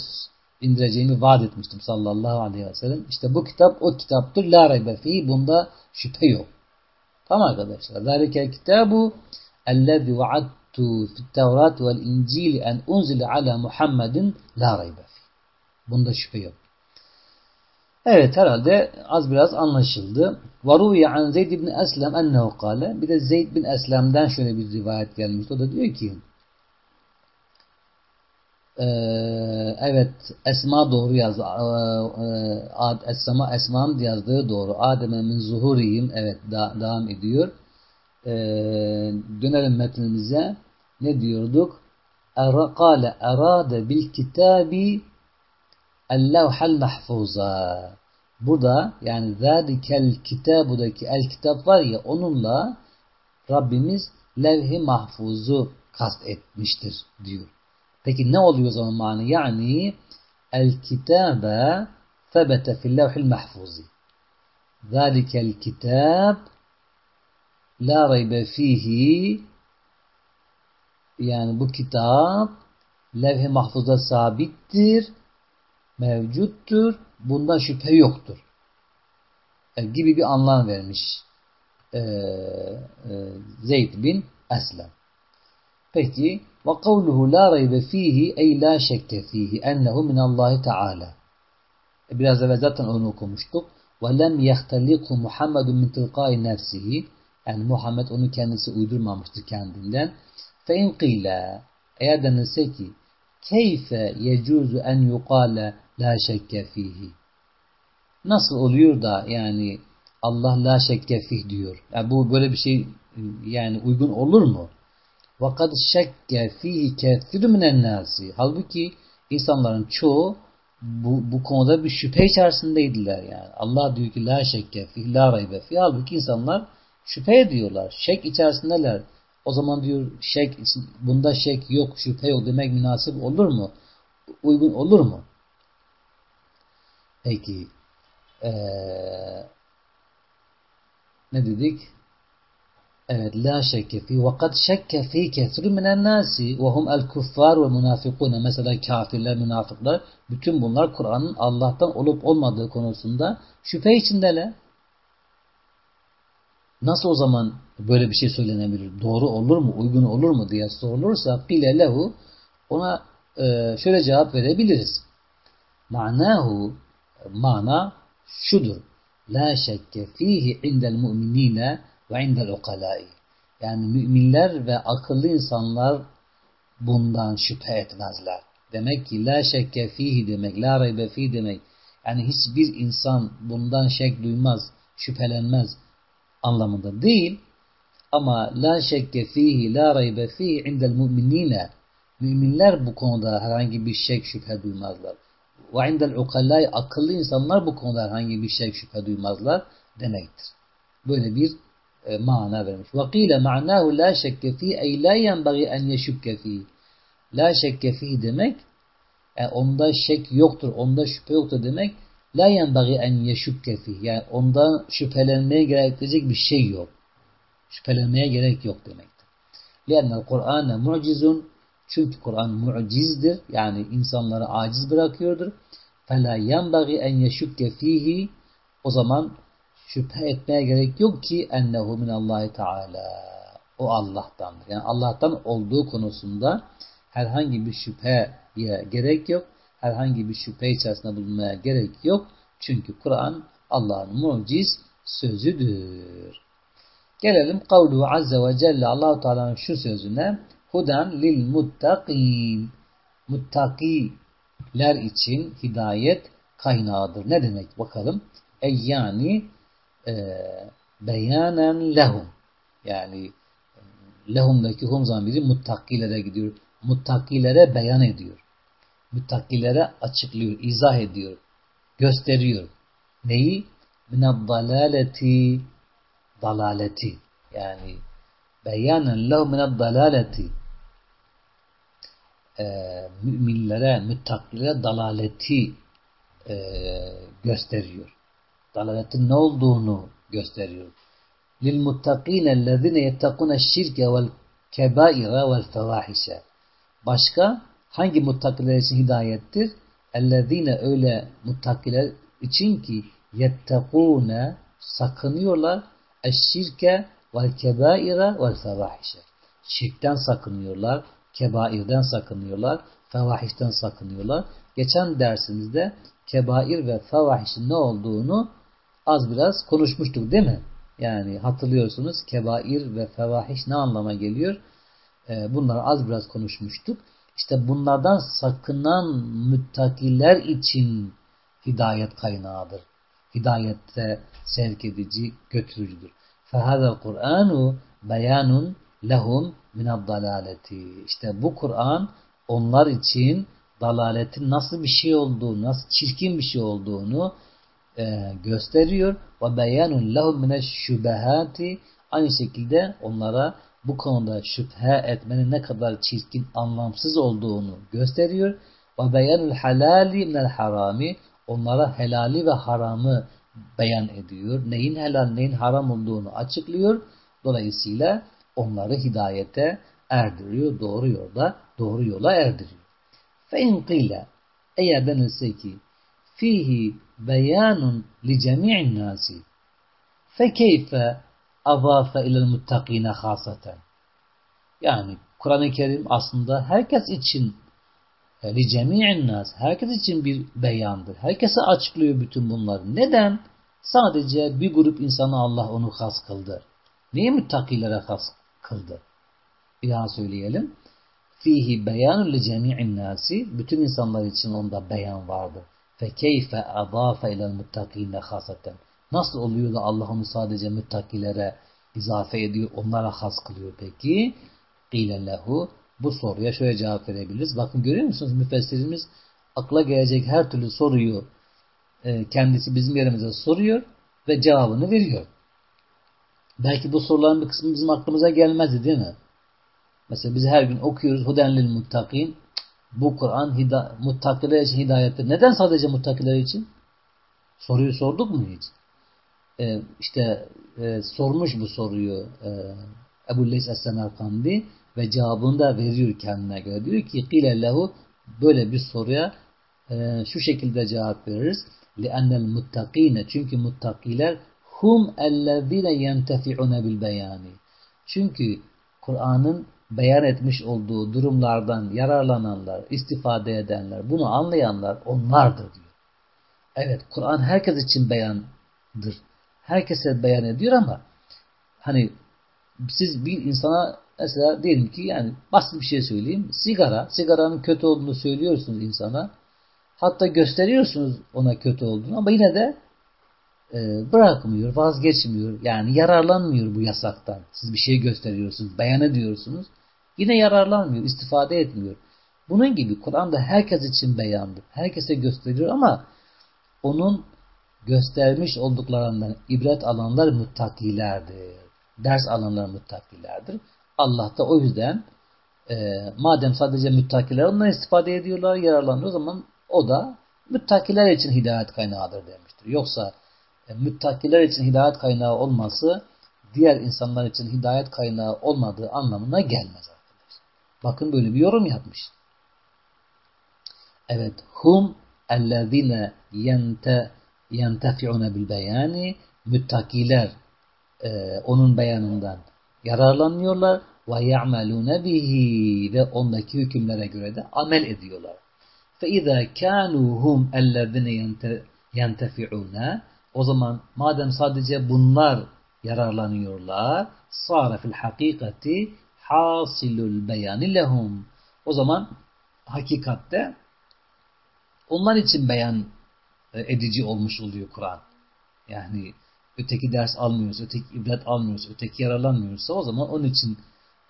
indireceğimi vaat etmiştim sallallahu aleyhi ve sellem. İşte bu kitap o kitaptır. La raybe fi. Bunda şüphe yok. Tamam arkadaşlar. Zalikel kitabu fit tevrat vel incili en unzile ala Muhammedin la raybe fi. Bunda şüphe yok. Evet herhalde az biraz anlaşıldı. Varuye an Zeyd ibn Eslem ennehu kale. Bir de Zeyd bin Eslem'den şöyle bir rivayet gelmiş. O da diyor ki ee, evet Esma doğru yazdı. Ee, Esma Esma'nın yazdığı doğru. Adem'e min zuhuriyim. Evet da, devam ediyor. Ee, dönelim metnimize. Ne diyorduk? Kale erade bil kitabi el-levhel mahfuza. Burada yani zâdikel kitabudaki el kitap var ya onunla Rabbimiz levh-i mahfuzu kast etmiştir diyor. Peki ne oluyor o zaman mani? Yani el kitabe febete fil levhil mahfuzi. Zalikel kitab la raybe fihi yani bu kitap levh-i mahfuzda sabittir, mevcuttur, bundan şüphe yoktur. E, gibi bir anlam vermiş e, e, Zeyd bin Eslem. Peki ve kavluhu la raybe fihi ey la şekke fihi ennehu minallahi teala. Biraz evvel zaten onu okumuştuk. Ve lem yehtelikhu Muhammedun min tilkai nefsihi. Yani Muhammed onu kendisi uydurmamıştır kendinden. Fe in qila eğer denilse ki keyfe yecuzu en yukale la şekke fihi. Nasıl oluyor da yani Allah la şekke fih diyor. Yani bu böyle bir şey yani uygun olur mu? وَقَدْ شَكَّ ف۪يهِ كَثِرُ مِنَ النَّاسِ Halbuki insanların çoğu bu, bu konuda bir şüphe içerisindeydiler yani. Allah diyor ki la şekke fi la raybe fi. Halbuki insanlar şüphe ediyorlar. Şek içerisindeler. O zaman diyor şek bunda şek yok, şüphe yok demek münasip olur mu? Uygun olur mu? Peki ee, ne dedik? Evet la şekke fi ve kad şekke fi kesrü minen nasi ve hum el kuffar ve münafikune mesela kafirler münafıklar bütün bunlar Kur'an'ın Allah'tan olup olmadığı konusunda şüphe içindeler. Nasıl o zaman böyle bir şey söylenebilir? Doğru olur mu? Uygun olur mu diye sorulursa pile lehu ona e, şöyle cevap verebiliriz. Manahu mana şudur. La şekke fihi indel mu'minine ve indel ukalai. Yani müminler ve akıllı insanlar bundan şüphe etmezler. Demek ki la şekke fihi demek, la raybe fihi demek. Yani hiçbir insan bundan şek duymaz, şüphelenmez anlamında değil. Ama la şekke fihi la raybe fihi indel mu'minine müminler bu konuda herhangi bir şek şüphe duymazlar. Ve indel ukallay akıllı insanlar bu konuda herhangi bir şek şüphe duymazlar demektir. Böyle bir e, mana vermiş. Ve kile ma'nahu la şekke fihi ey la yenbagi en yeşükke fihi. La şekke fihi demek yani onda şek yoktur, onda şüphe yoktur demek La yanbagi en yeşükke fih. Yani ondan şüphelenmeye gerektirecek bir şey yok. Şüphelenmeye gerek yok demektir. Lennel Kur'an'a mucizun. Çünkü Kur'an mucizdir. Yani insanları aciz bırakıyordur. Fela yanbagi en yeşükke fihi. O zaman şüphe etmeye gerek yok ki ennehu minallahi teala. O Allah'tandır. Yani Allah'tan olduğu konusunda herhangi bir şüpheye gerek yok. Herhangi bir şüphe içerisinde bulunmaya gerek yok. Çünkü Kur'an Allah'ın muciz sözüdür. Gelelim kavlu azze ve celle Allahu Teala'nın şu sözüne huden lil muttakin muttakiler için hidayet kaynağıdır. Ne demek bakalım? E yani e, beyanen lehum yani lehumdaki hum zamiri muttakilere gidiyor. Muttakilere beyan ediyor. Muttakilere açıklıyor, izah ediyor, gösteriyor. Neyi? Minad dalaleti dalaleti yani beyanen lehu minad dalaleti e, müminlere, müttakilere dalaleti e, gösteriyor. Dalaletin ne olduğunu gösteriyor. Yettakune şirke vel kebaire vel fevahişe. Başka hangi muttakiler için hidayettir? Ellezine öyle muttakiler için ki yettekune sakınıyorlar eşşirke vel kebaire vel fevahişe. Şirkten sakınıyorlar, kebairden sakınıyorlar, fevahişten sakınıyorlar. Geçen dersimizde kebair ve fevahişin ne olduğunu az biraz konuşmuştuk değil mi? Yani hatırlıyorsunuz kebair ve fevahiş ne anlama geliyor? Ee, bunları az biraz konuşmuştuk. İşte bunlardan sakınan müttakiler için hidayet kaynağıdır. Hidayette sevk edici, götürücüdür. فَهَذَا الْقُرْآنُ beyanun lehum minad dalaleti. İşte bu Kur'an onlar için dalaletin nasıl bir şey olduğunu, nasıl çirkin bir şey olduğunu e, gösteriyor. Ve beyanun lehum mineş şübehati. Aynı şekilde onlara bu konuda şüphe etmenin ne kadar çirkin, anlamsız olduğunu gösteriyor. Ve beyanul halali minel harami. Onlara helali ve haramı beyan ediyor. Neyin helal, neyin haram olduğunu açıklıyor. Dolayısıyla onları hidayete erdiriyor, doğru yolda, doğru yola erdiriyor. İn qile eğer denilse ki fihi beyanun li cemi'in nasi fe adafe ilel muttakine hasaten yani Kur'an-ı Kerim aslında herkes için e, li cemi'in nas herkes için bir beyandır. Herkese açıklıyor bütün bunları. Neden? Sadece bir grup insana Allah onu has kıldı. Niye müttakilere has kıldı? Bir daha söyleyelim. Fihi beyanun li cemi'in nasi. Bütün insanlar için onda beyan vardı. Fe keyfe adafe ilel muttakine hasaten. Nasıl oluyor da Allah onu sadece müttakilere izafe ediyor, onlara has kılıyor peki? Lehu. Bu soruya şöyle cevap verebiliriz. Bakın görüyor musunuz müfessirimiz akla gelecek her türlü soruyu e, kendisi bizim yerimize soruyor ve cevabını veriyor. Belki bu soruların bir kısmı bizim aklımıza gelmezdi değil mi? Mesela biz her gün okuyoruz Hudenlil muttakin. Bu Kur'an muttakiler için hidayettir. Neden sadece muttakiler için? Soruyu sorduk mu hiç? Ee, işte e, sormuş bu soruyu e, Ebu Leys Es-Semerkandi ve cevabını da veriyor kendine göre. Diyor ki قِيلَ lehu böyle bir soruya e, şu şekilde cevap veririz. لِأَنَّ الْمُتَّقِينَ Çünkü muttakiler hum ellezine yentefi'une bil beyani. Çünkü Kur'an'ın beyan etmiş olduğu durumlardan yararlananlar, istifade edenler, bunu anlayanlar onlardır diyor. Evet Kur'an herkes için beyandır. Herkese beyan ediyor ama hani siz bir insana mesela diyelim ki yani basit bir şey söyleyeyim. Sigara, sigaranın kötü olduğunu söylüyorsunuz insana. Hatta gösteriyorsunuz ona kötü olduğunu ama yine de e, bırakmıyor, vazgeçmiyor. Yani yararlanmıyor bu yasaktan. Siz bir şey gösteriyorsunuz, beyan ediyorsunuz. Yine yararlanmıyor, istifade etmiyor. Bunun gibi Kur'an'da herkes için beyandır. Herkese gösteriyor ama onun göstermiş olduklarından ibret alanlar muttakilerdir. Ders alanlar muttakilerdir. Allah da o yüzden e, madem sadece müttakiler ondan istifade ediyorlar, yararlanıyor o zaman o da müttakiler için hidayet kaynağıdır demiştir. Yoksa e, müttakiler için hidayet kaynağı olması diğer insanlar için hidayet kaynağı olmadığı anlamına gelmez arkadaşlar. Bakın böyle bir yorum yapmış. Evet, hum ellezine yente yentefi'une bil beyani müttakiler e, onun beyanından yararlanıyorlar ve ya'melune bihi ve ondaki hükümlere göre de amel ediyorlar. Fe izâ kânû hum ellezine yentefi'une o zaman madem sadece bunlar yararlanıyorlar sâre fil hakikati hasilul beyani lehum o zaman hakikatte onlar için beyan edici olmuş oluyor Kur'an. Yani öteki ders almıyoruz, öteki ibret almıyoruz, öteki yararlanmıyorsa o zaman onun için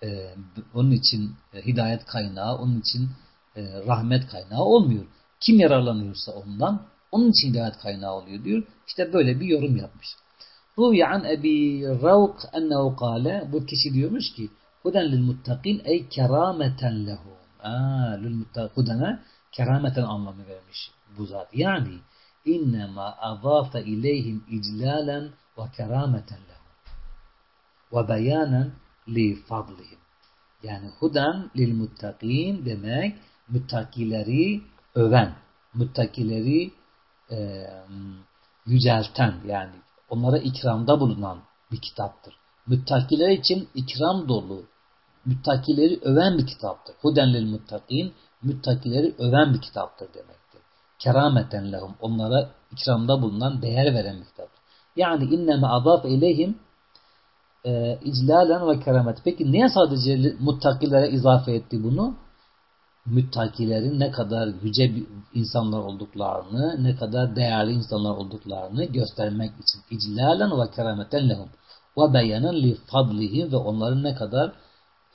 e, onun için e, hidayet kaynağı, onun için e, rahmet kaynağı olmuyor. Kim yararlanıyorsa ondan onun için hidayet kaynağı oluyor diyor. İşte böyle bir yorum yapmış. Ruvi an Ebi Ravk ennehu kâle bu kişi diyormuş ki huden lil muttakin ey kerameten lehum. Aa, lil muttakin hudene kerameten anlamı vermiş bu zat. Yani innema azafe ileyhim iclalen ve kerameten lehum ve beyanen li fadlihim. Yani huden lil muttakin demek müttakileri öven, müttakileri e, yücelten yani onlara ikramda bulunan bir kitaptır. Müttakiler için ikram dolu, müttakileri öven bir kitaptır. Huden lil muttakin, müttakileri öven bir kitaptır demektir. Kerameten lehum, onlara ikramda bulunan, değer veren bir. Yani inneme adaf ileyhim e, iclalen ve keramet. Peki niye sadece muttakilere izafe etti bunu? müttakilerin ne kadar yüce insanlar olduklarını, ne kadar değerli insanlar olduklarını göstermek için. İclalen ve kerameten lehum. Ve beyanen li fadlihi ve onların ne kadar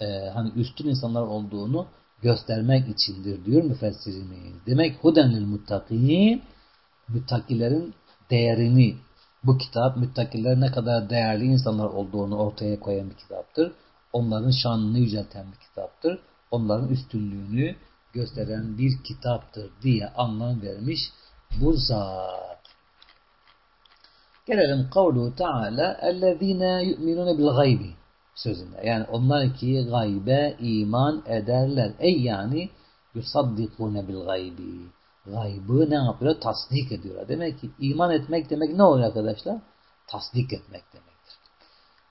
e, hani üstün insanlar olduğunu göstermek içindir diyor müfessirimiz. Demek huden lil muttakin müttakilerin değerini bu kitap müttakiler ne kadar değerli insanlar olduğunu ortaya koyan bir kitaptır. Onların şanını yücelten bir kitaptır onların üstünlüğünü gösteren bir kitaptır diye anlam vermiş bu zat. Gelelim kavlu Teala yu'minune bil gaybi sözünde. Yani onlar ki gaybe iman ederler. Ey yani yusaddikune bil gaybi. Gaybı ne yapıyor? Tasdik ediyor. Demek ki iman etmek demek ne oluyor arkadaşlar? Tasdik etmek demektir.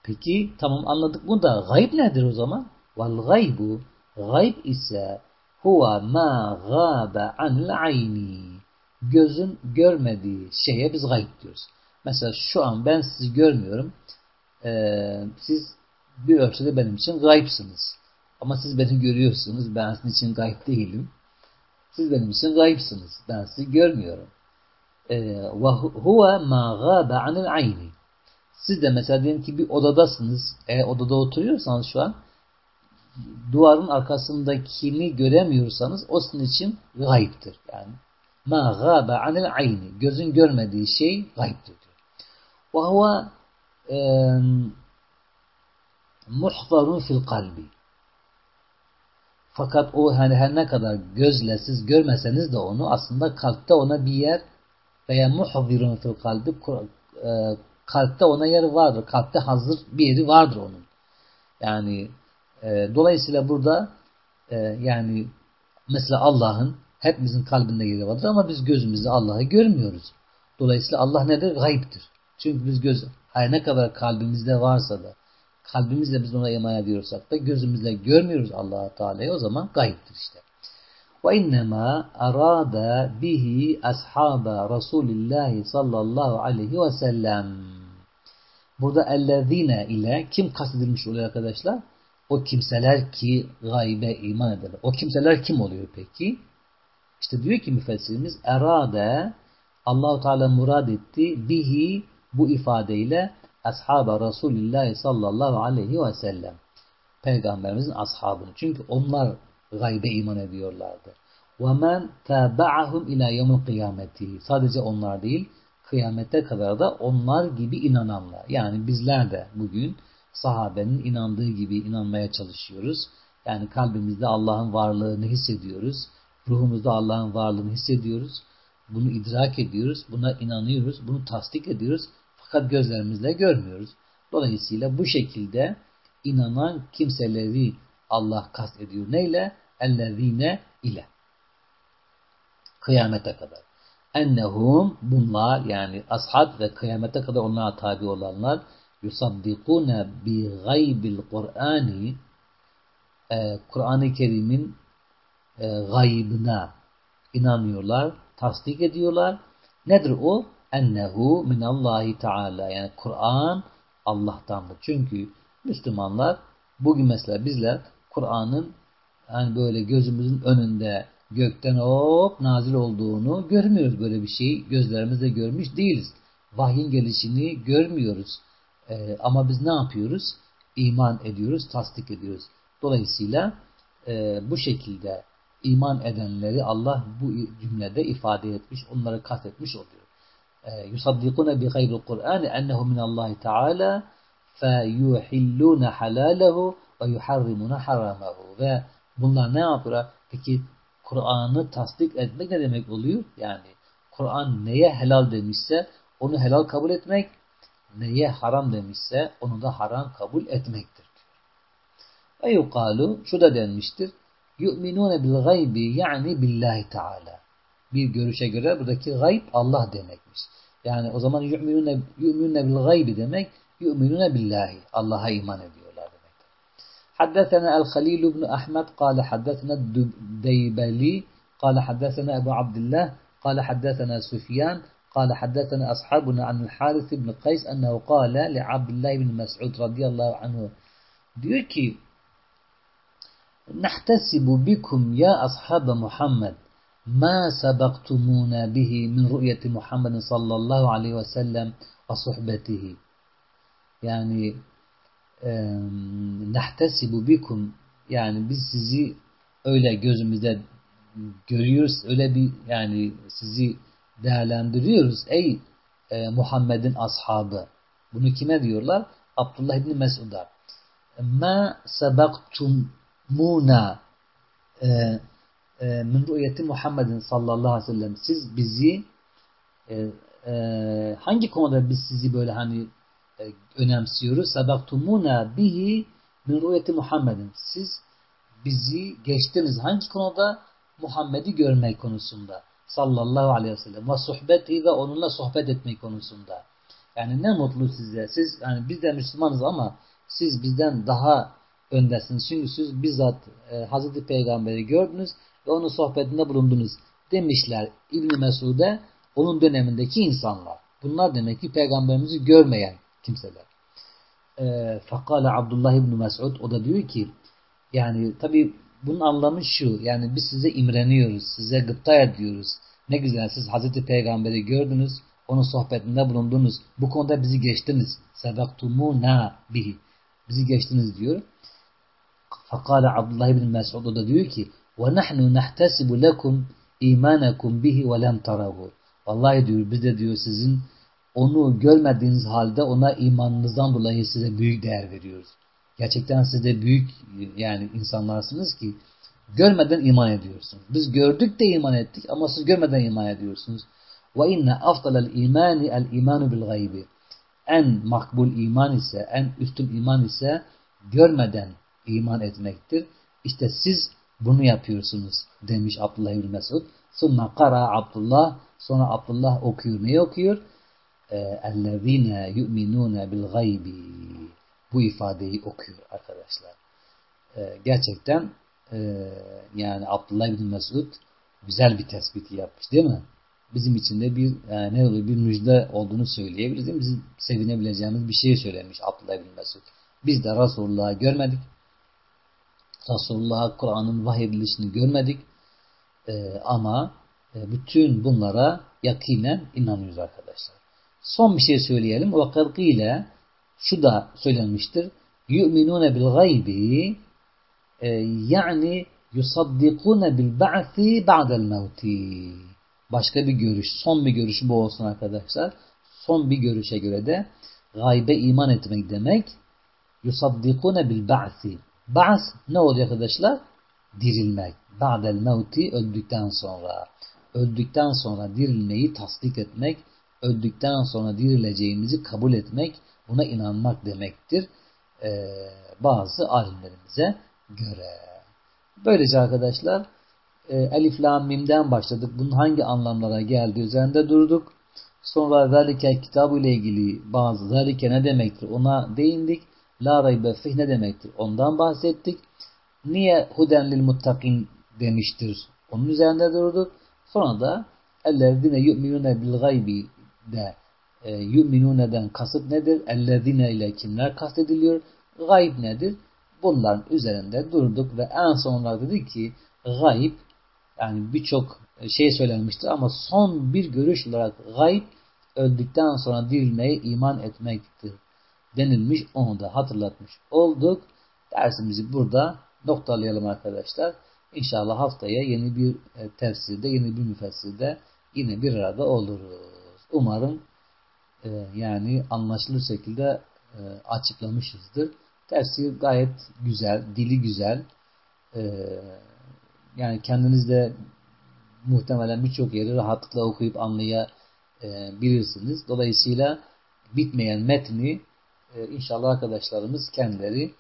Peki tamam anladık bunu da gayb nedir o zaman? Vel gaybu Gayb ise huwa ma gâbe anil ayni. Gözün görmediği şeye biz gayb diyoruz. Mesela şu an ben sizi görmüyorum. Ee, siz bir ölçüde benim için gayipsiniz. Ama siz beni görüyorsunuz. Ben sizin için gayb değilim. Siz benim için gayipsiniz. Ben sizi görmüyorum. Huve ma gâbe anil ayni. Siz de mesela diyelim ki bir odadasınız. E, odada oturuyorsanız şu an duvarın arkasındakini göremiyorsanız o sizin için gayiptir. Yani ma gâbe anil ayni gözün görmediği şey gayiptir diyor. Muhzarun fil kalbi. Fakat o hani her ne kadar gözle siz görmeseniz de onu aslında kalpte ona bir yer veya muhzirun fil kalbi e, kalpte ona yer vardır. Kalpte hazır bir yeri vardır onun. Yani e, dolayısıyla burada e, yani mesela Allah'ın hepimizin kalbinde yeri vardır ama biz gözümüzle Allah'ı görmüyoruz. Dolayısıyla Allah nedir? Gayiptir. Çünkü biz göz her ne kadar kalbimizde varsa da kalbimizle biz ona iman ediyorsak da gözümüzle görmüyoruz Allah Teala'yı o zaman gayiptir işte. Ve innema arada bihi ashaba Resulillah sallallahu aleyhi ve sellem. Burada ellezine ile kim kastedilmiş oluyor arkadaşlar? O kimseler ki gaybe iman ederler. O kimseler kim oluyor peki? İşte diyor ki müfessirimiz erade Allahu Teala murad etti bihi bu ifadeyle ashaba Resulullah sallallahu aleyhi ve sellem peygamberimizin ashabını. Çünkü onlar gaybe iman ediyorlardı. وَمَنْ تَابَعَهُمْ اِلَى يَوْمِ kıyameti. Sadece onlar değil, kıyamete kadar da onlar gibi inananlar. Yani bizler de bugün sahabenin inandığı gibi inanmaya çalışıyoruz. Yani kalbimizde Allah'ın varlığını hissediyoruz. Ruhumuzda Allah'ın varlığını hissediyoruz. Bunu idrak ediyoruz. Buna inanıyoruz. Bunu tasdik ediyoruz. fakat gözlerimizle görmüyoruz. Dolayısıyla bu şekilde inanan kimseleri Allah kast ediyor. Neyle? Ellezine ile. Kıyamete kadar. Ennehum bunlar yani ashab ve kıyamete kadar onlara tabi olanlar yusaddikune bi gaybil Kur'ani e, Kur'an-ı Kerim'in e, gaybına inanıyorlar, tasdik ediyorlar. Nedir o? Ennehu minallahi teala. Yani Kur'an Allah'tandır. Çünkü Müslümanlar bugün mesela bizler Kur'an'ın hani böyle gözümüzün önünde gökten hop nazil olduğunu görmüyoruz böyle bir şeyi. Gözlerimizle görmüş değiliz. Vahyin gelişini görmüyoruz. Ee, ama biz ne yapıyoruz? İman ediyoruz, tasdik ediyoruz. Dolayısıyla e, bu şekilde iman edenleri Allah bu cümlede ifade etmiş, onları kastetmiş oluyor. Bi gayril Kur'an ennehu minallahi teala feyuhillune halalehu ve yuharrimune haramahu ve bunlar ne yapıyor? Peki Kur'an'ı tasdik etmek ne demek oluyor? Yani Kur'an neye helal demişse onu helal kabul etmek, neye haram demişse onu da haram kabul etmektir. Ve yukalu şu da denmiştir. Yu'minune bil gaybi yani billahi teala. Bir görüşe göre buradaki gayb Allah demekmiş. Yani o zaman yu'minune, yu'minune bil gaybi demek yu'minune billahi. Allah'a iman ediyorlar demektir. Haddesena el-Halil ibn Ahmet kâle haddesena Deybeli kâle haddesena Ebu Abdillah kâle haddesena Süfyan قال حدثنا أصحابنا عن الحارث بن قيس أنه قال لعبد الله بن مسعود رضي الله عنه diyor ki Nahtesibu bikum ya ashab Muhammed ma sabaktumuna bihi min ru'yeti Muhammedin sallallahu aleyhi ve sellem ve. Yani e, nahtesibu bikum yani biz sizi öyle gözümüzde görüyoruz öyle bir yani sizi değerlendiriyoruz ey e, Muhammed'in ashabı. Bunu kime diyorlar? Abdullah İbni Mesud'a. Ma sabaktum muna e, e, min rüyeti Muhammedin sallallahu aleyhi ve sellem siz bizi e, e, hangi konuda biz sizi böyle hani e, önemsiyoruz? Sabaktumuna bihi min rüyeti Muhammedin. Siz bizi geçtiniz. Hangi konuda? Muhammed'i görmek konusunda. Sallallahu aleyhi ve sellem. Ve sohbeti ve onunla sohbet etmek konusunda. Yani ne mutlu size. Siz yani biz de Müslümanız ama siz bizden daha öndesiniz. Çünkü siz bizzat e, Hazreti Peygamber'i gördünüz ve onun sohbetinde bulundunuz demişler İbn Mesud'e onun dönemindeki insanlar. Bunlar demek ki peygamberimizi görmeyen kimseler. E, Fakale Abdullah İbn Mesud o da diyor ki yani tabi bunun anlamı şu yani biz size imreniyoruz, size gıpta ediyoruz. Ne güzel siz Hazreti Peygamber'i gördünüz, onun sohbetinde bulundunuz. Bu konuda bizi geçtiniz. Sebektumuna bihi. Bizi geçtiniz diyor. Fakale Abdullah ibn Mes'ud o da diyor ki وَنَحْنُ نَحْتَسِبُ لَكُمْ اِيمَانَكُمْ بِهِ وَلَمْ تَرَهُ Vallahi diyor biz de diyor sizin onu görmediğiniz halde ona imanınızdan dolayı size büyük değer veriyoruz. Gerçekten siz de büyük yani insanlarsınız ki görmeden iman ediyorsunuz. Biz gördük de iman ettik ama siz görmeden iman ediyorsunuz. Ve inne afdalel imani el imanu bil gaybi. En makbul iman ise, en üstün iman ise görmeden iman etmektir. İşte siz bunu yapıyorsunuz demiş Abdullah İbni Mesud. Sonra kara Abdullah sonra Abdullah okuyor. Ne okuyor? اَلَّذ۪ينَ يُؤْمِنُونَ بِالْغَيْبِ Bu ifadeyi okuyor arkadaşlar. Ee, gerçekten e, yani Abdullah İbni Mesud güzel bir tespit yapmış değil mi? Bizim için de bir yani ne oluyor bir müjde olduğunu söyleyebiliriz. Bizim sevinebileceğimiz bir şey söylemiş Abdullah İbni Mesud. Biz de Resulullah'ı görmedik. Resulullah'a Kur'an'ın vahyedilişini görmedik. Ee, ama e, bütün bunlara yakinen inanıyoruz arkadaşlar. Son bir şey söyleyelim. وَقَدْ ile şu da söylenmiştir. يُؤْمِنُونَ بِالْغَيْبِ e, yani yusaddikune bil ba'si ba'del mevti. Başka bir görüş, son bir görüş bu olsun arkadaşlar. Son bir görüşe göre de gaybe iman etmek demek yusaddikune bil ba'si. Ba's ne oluyor arkadaşlar? Dirilmek. Ba'del mevti öldükten sonra. Öldükten sonra dirilmeyi tasdik etmek, öldükten sonra dirileceğimizi kabul etmek, buna inanmak demektir. Ee, bazı alimlerimize göre. Böylece arkadaşlar e, Elif Lam Mim'den başladık. Bunun hangi anlamlara geldiği üzerinde durduk. Sonra zalike kitabı ile ilgili bazı zalike ne demektir ona değindik. La raybe fih ne demektir ondan bahsettik. Niye huden lil muttakin demiştir onun üzerinde durduk. Sonra da ellezine yu'minune bil gaybi de e, yu'minuneden kasıt nedir? Ellezine ile kimler kastediliyor? Gayb nedir? Bunların üzerinde durduk ve en sonunda dedi ki gayb yani birçok şey söylenmiştir ama son bir görüş olarak gayb öldükten sonra dirilmeye iman etmektir denilmiş. Onu da hatırlatmış olduk. Dersimizi burada noktalayalım arkadaşlar. İnşallah haftaya yeni bir e, tefsirde, yeni bir müfessirde yine bir arada oluruz. Umarım e, yani anlaşılır şekilde e, açıklamışızdır. Tefsir gayet güzel, dili güzel. yani kendiniz de muhtemelen birçok yeri rahatlıkla okuyup anlayabilirsiniz. Dolayısıyla bitmeyen metni inşallah arkadaşlarımız kendileri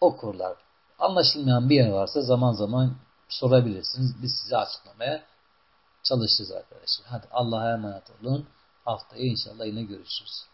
okurlar. Anlaşılmayan bir yer varsa zaman zaman sorabilirsiniz. Biz size açıklamaya çalışırız arkadaşlar. Hadi Allah'a emanet olun. Haftaya inşallah yine görüşürüz.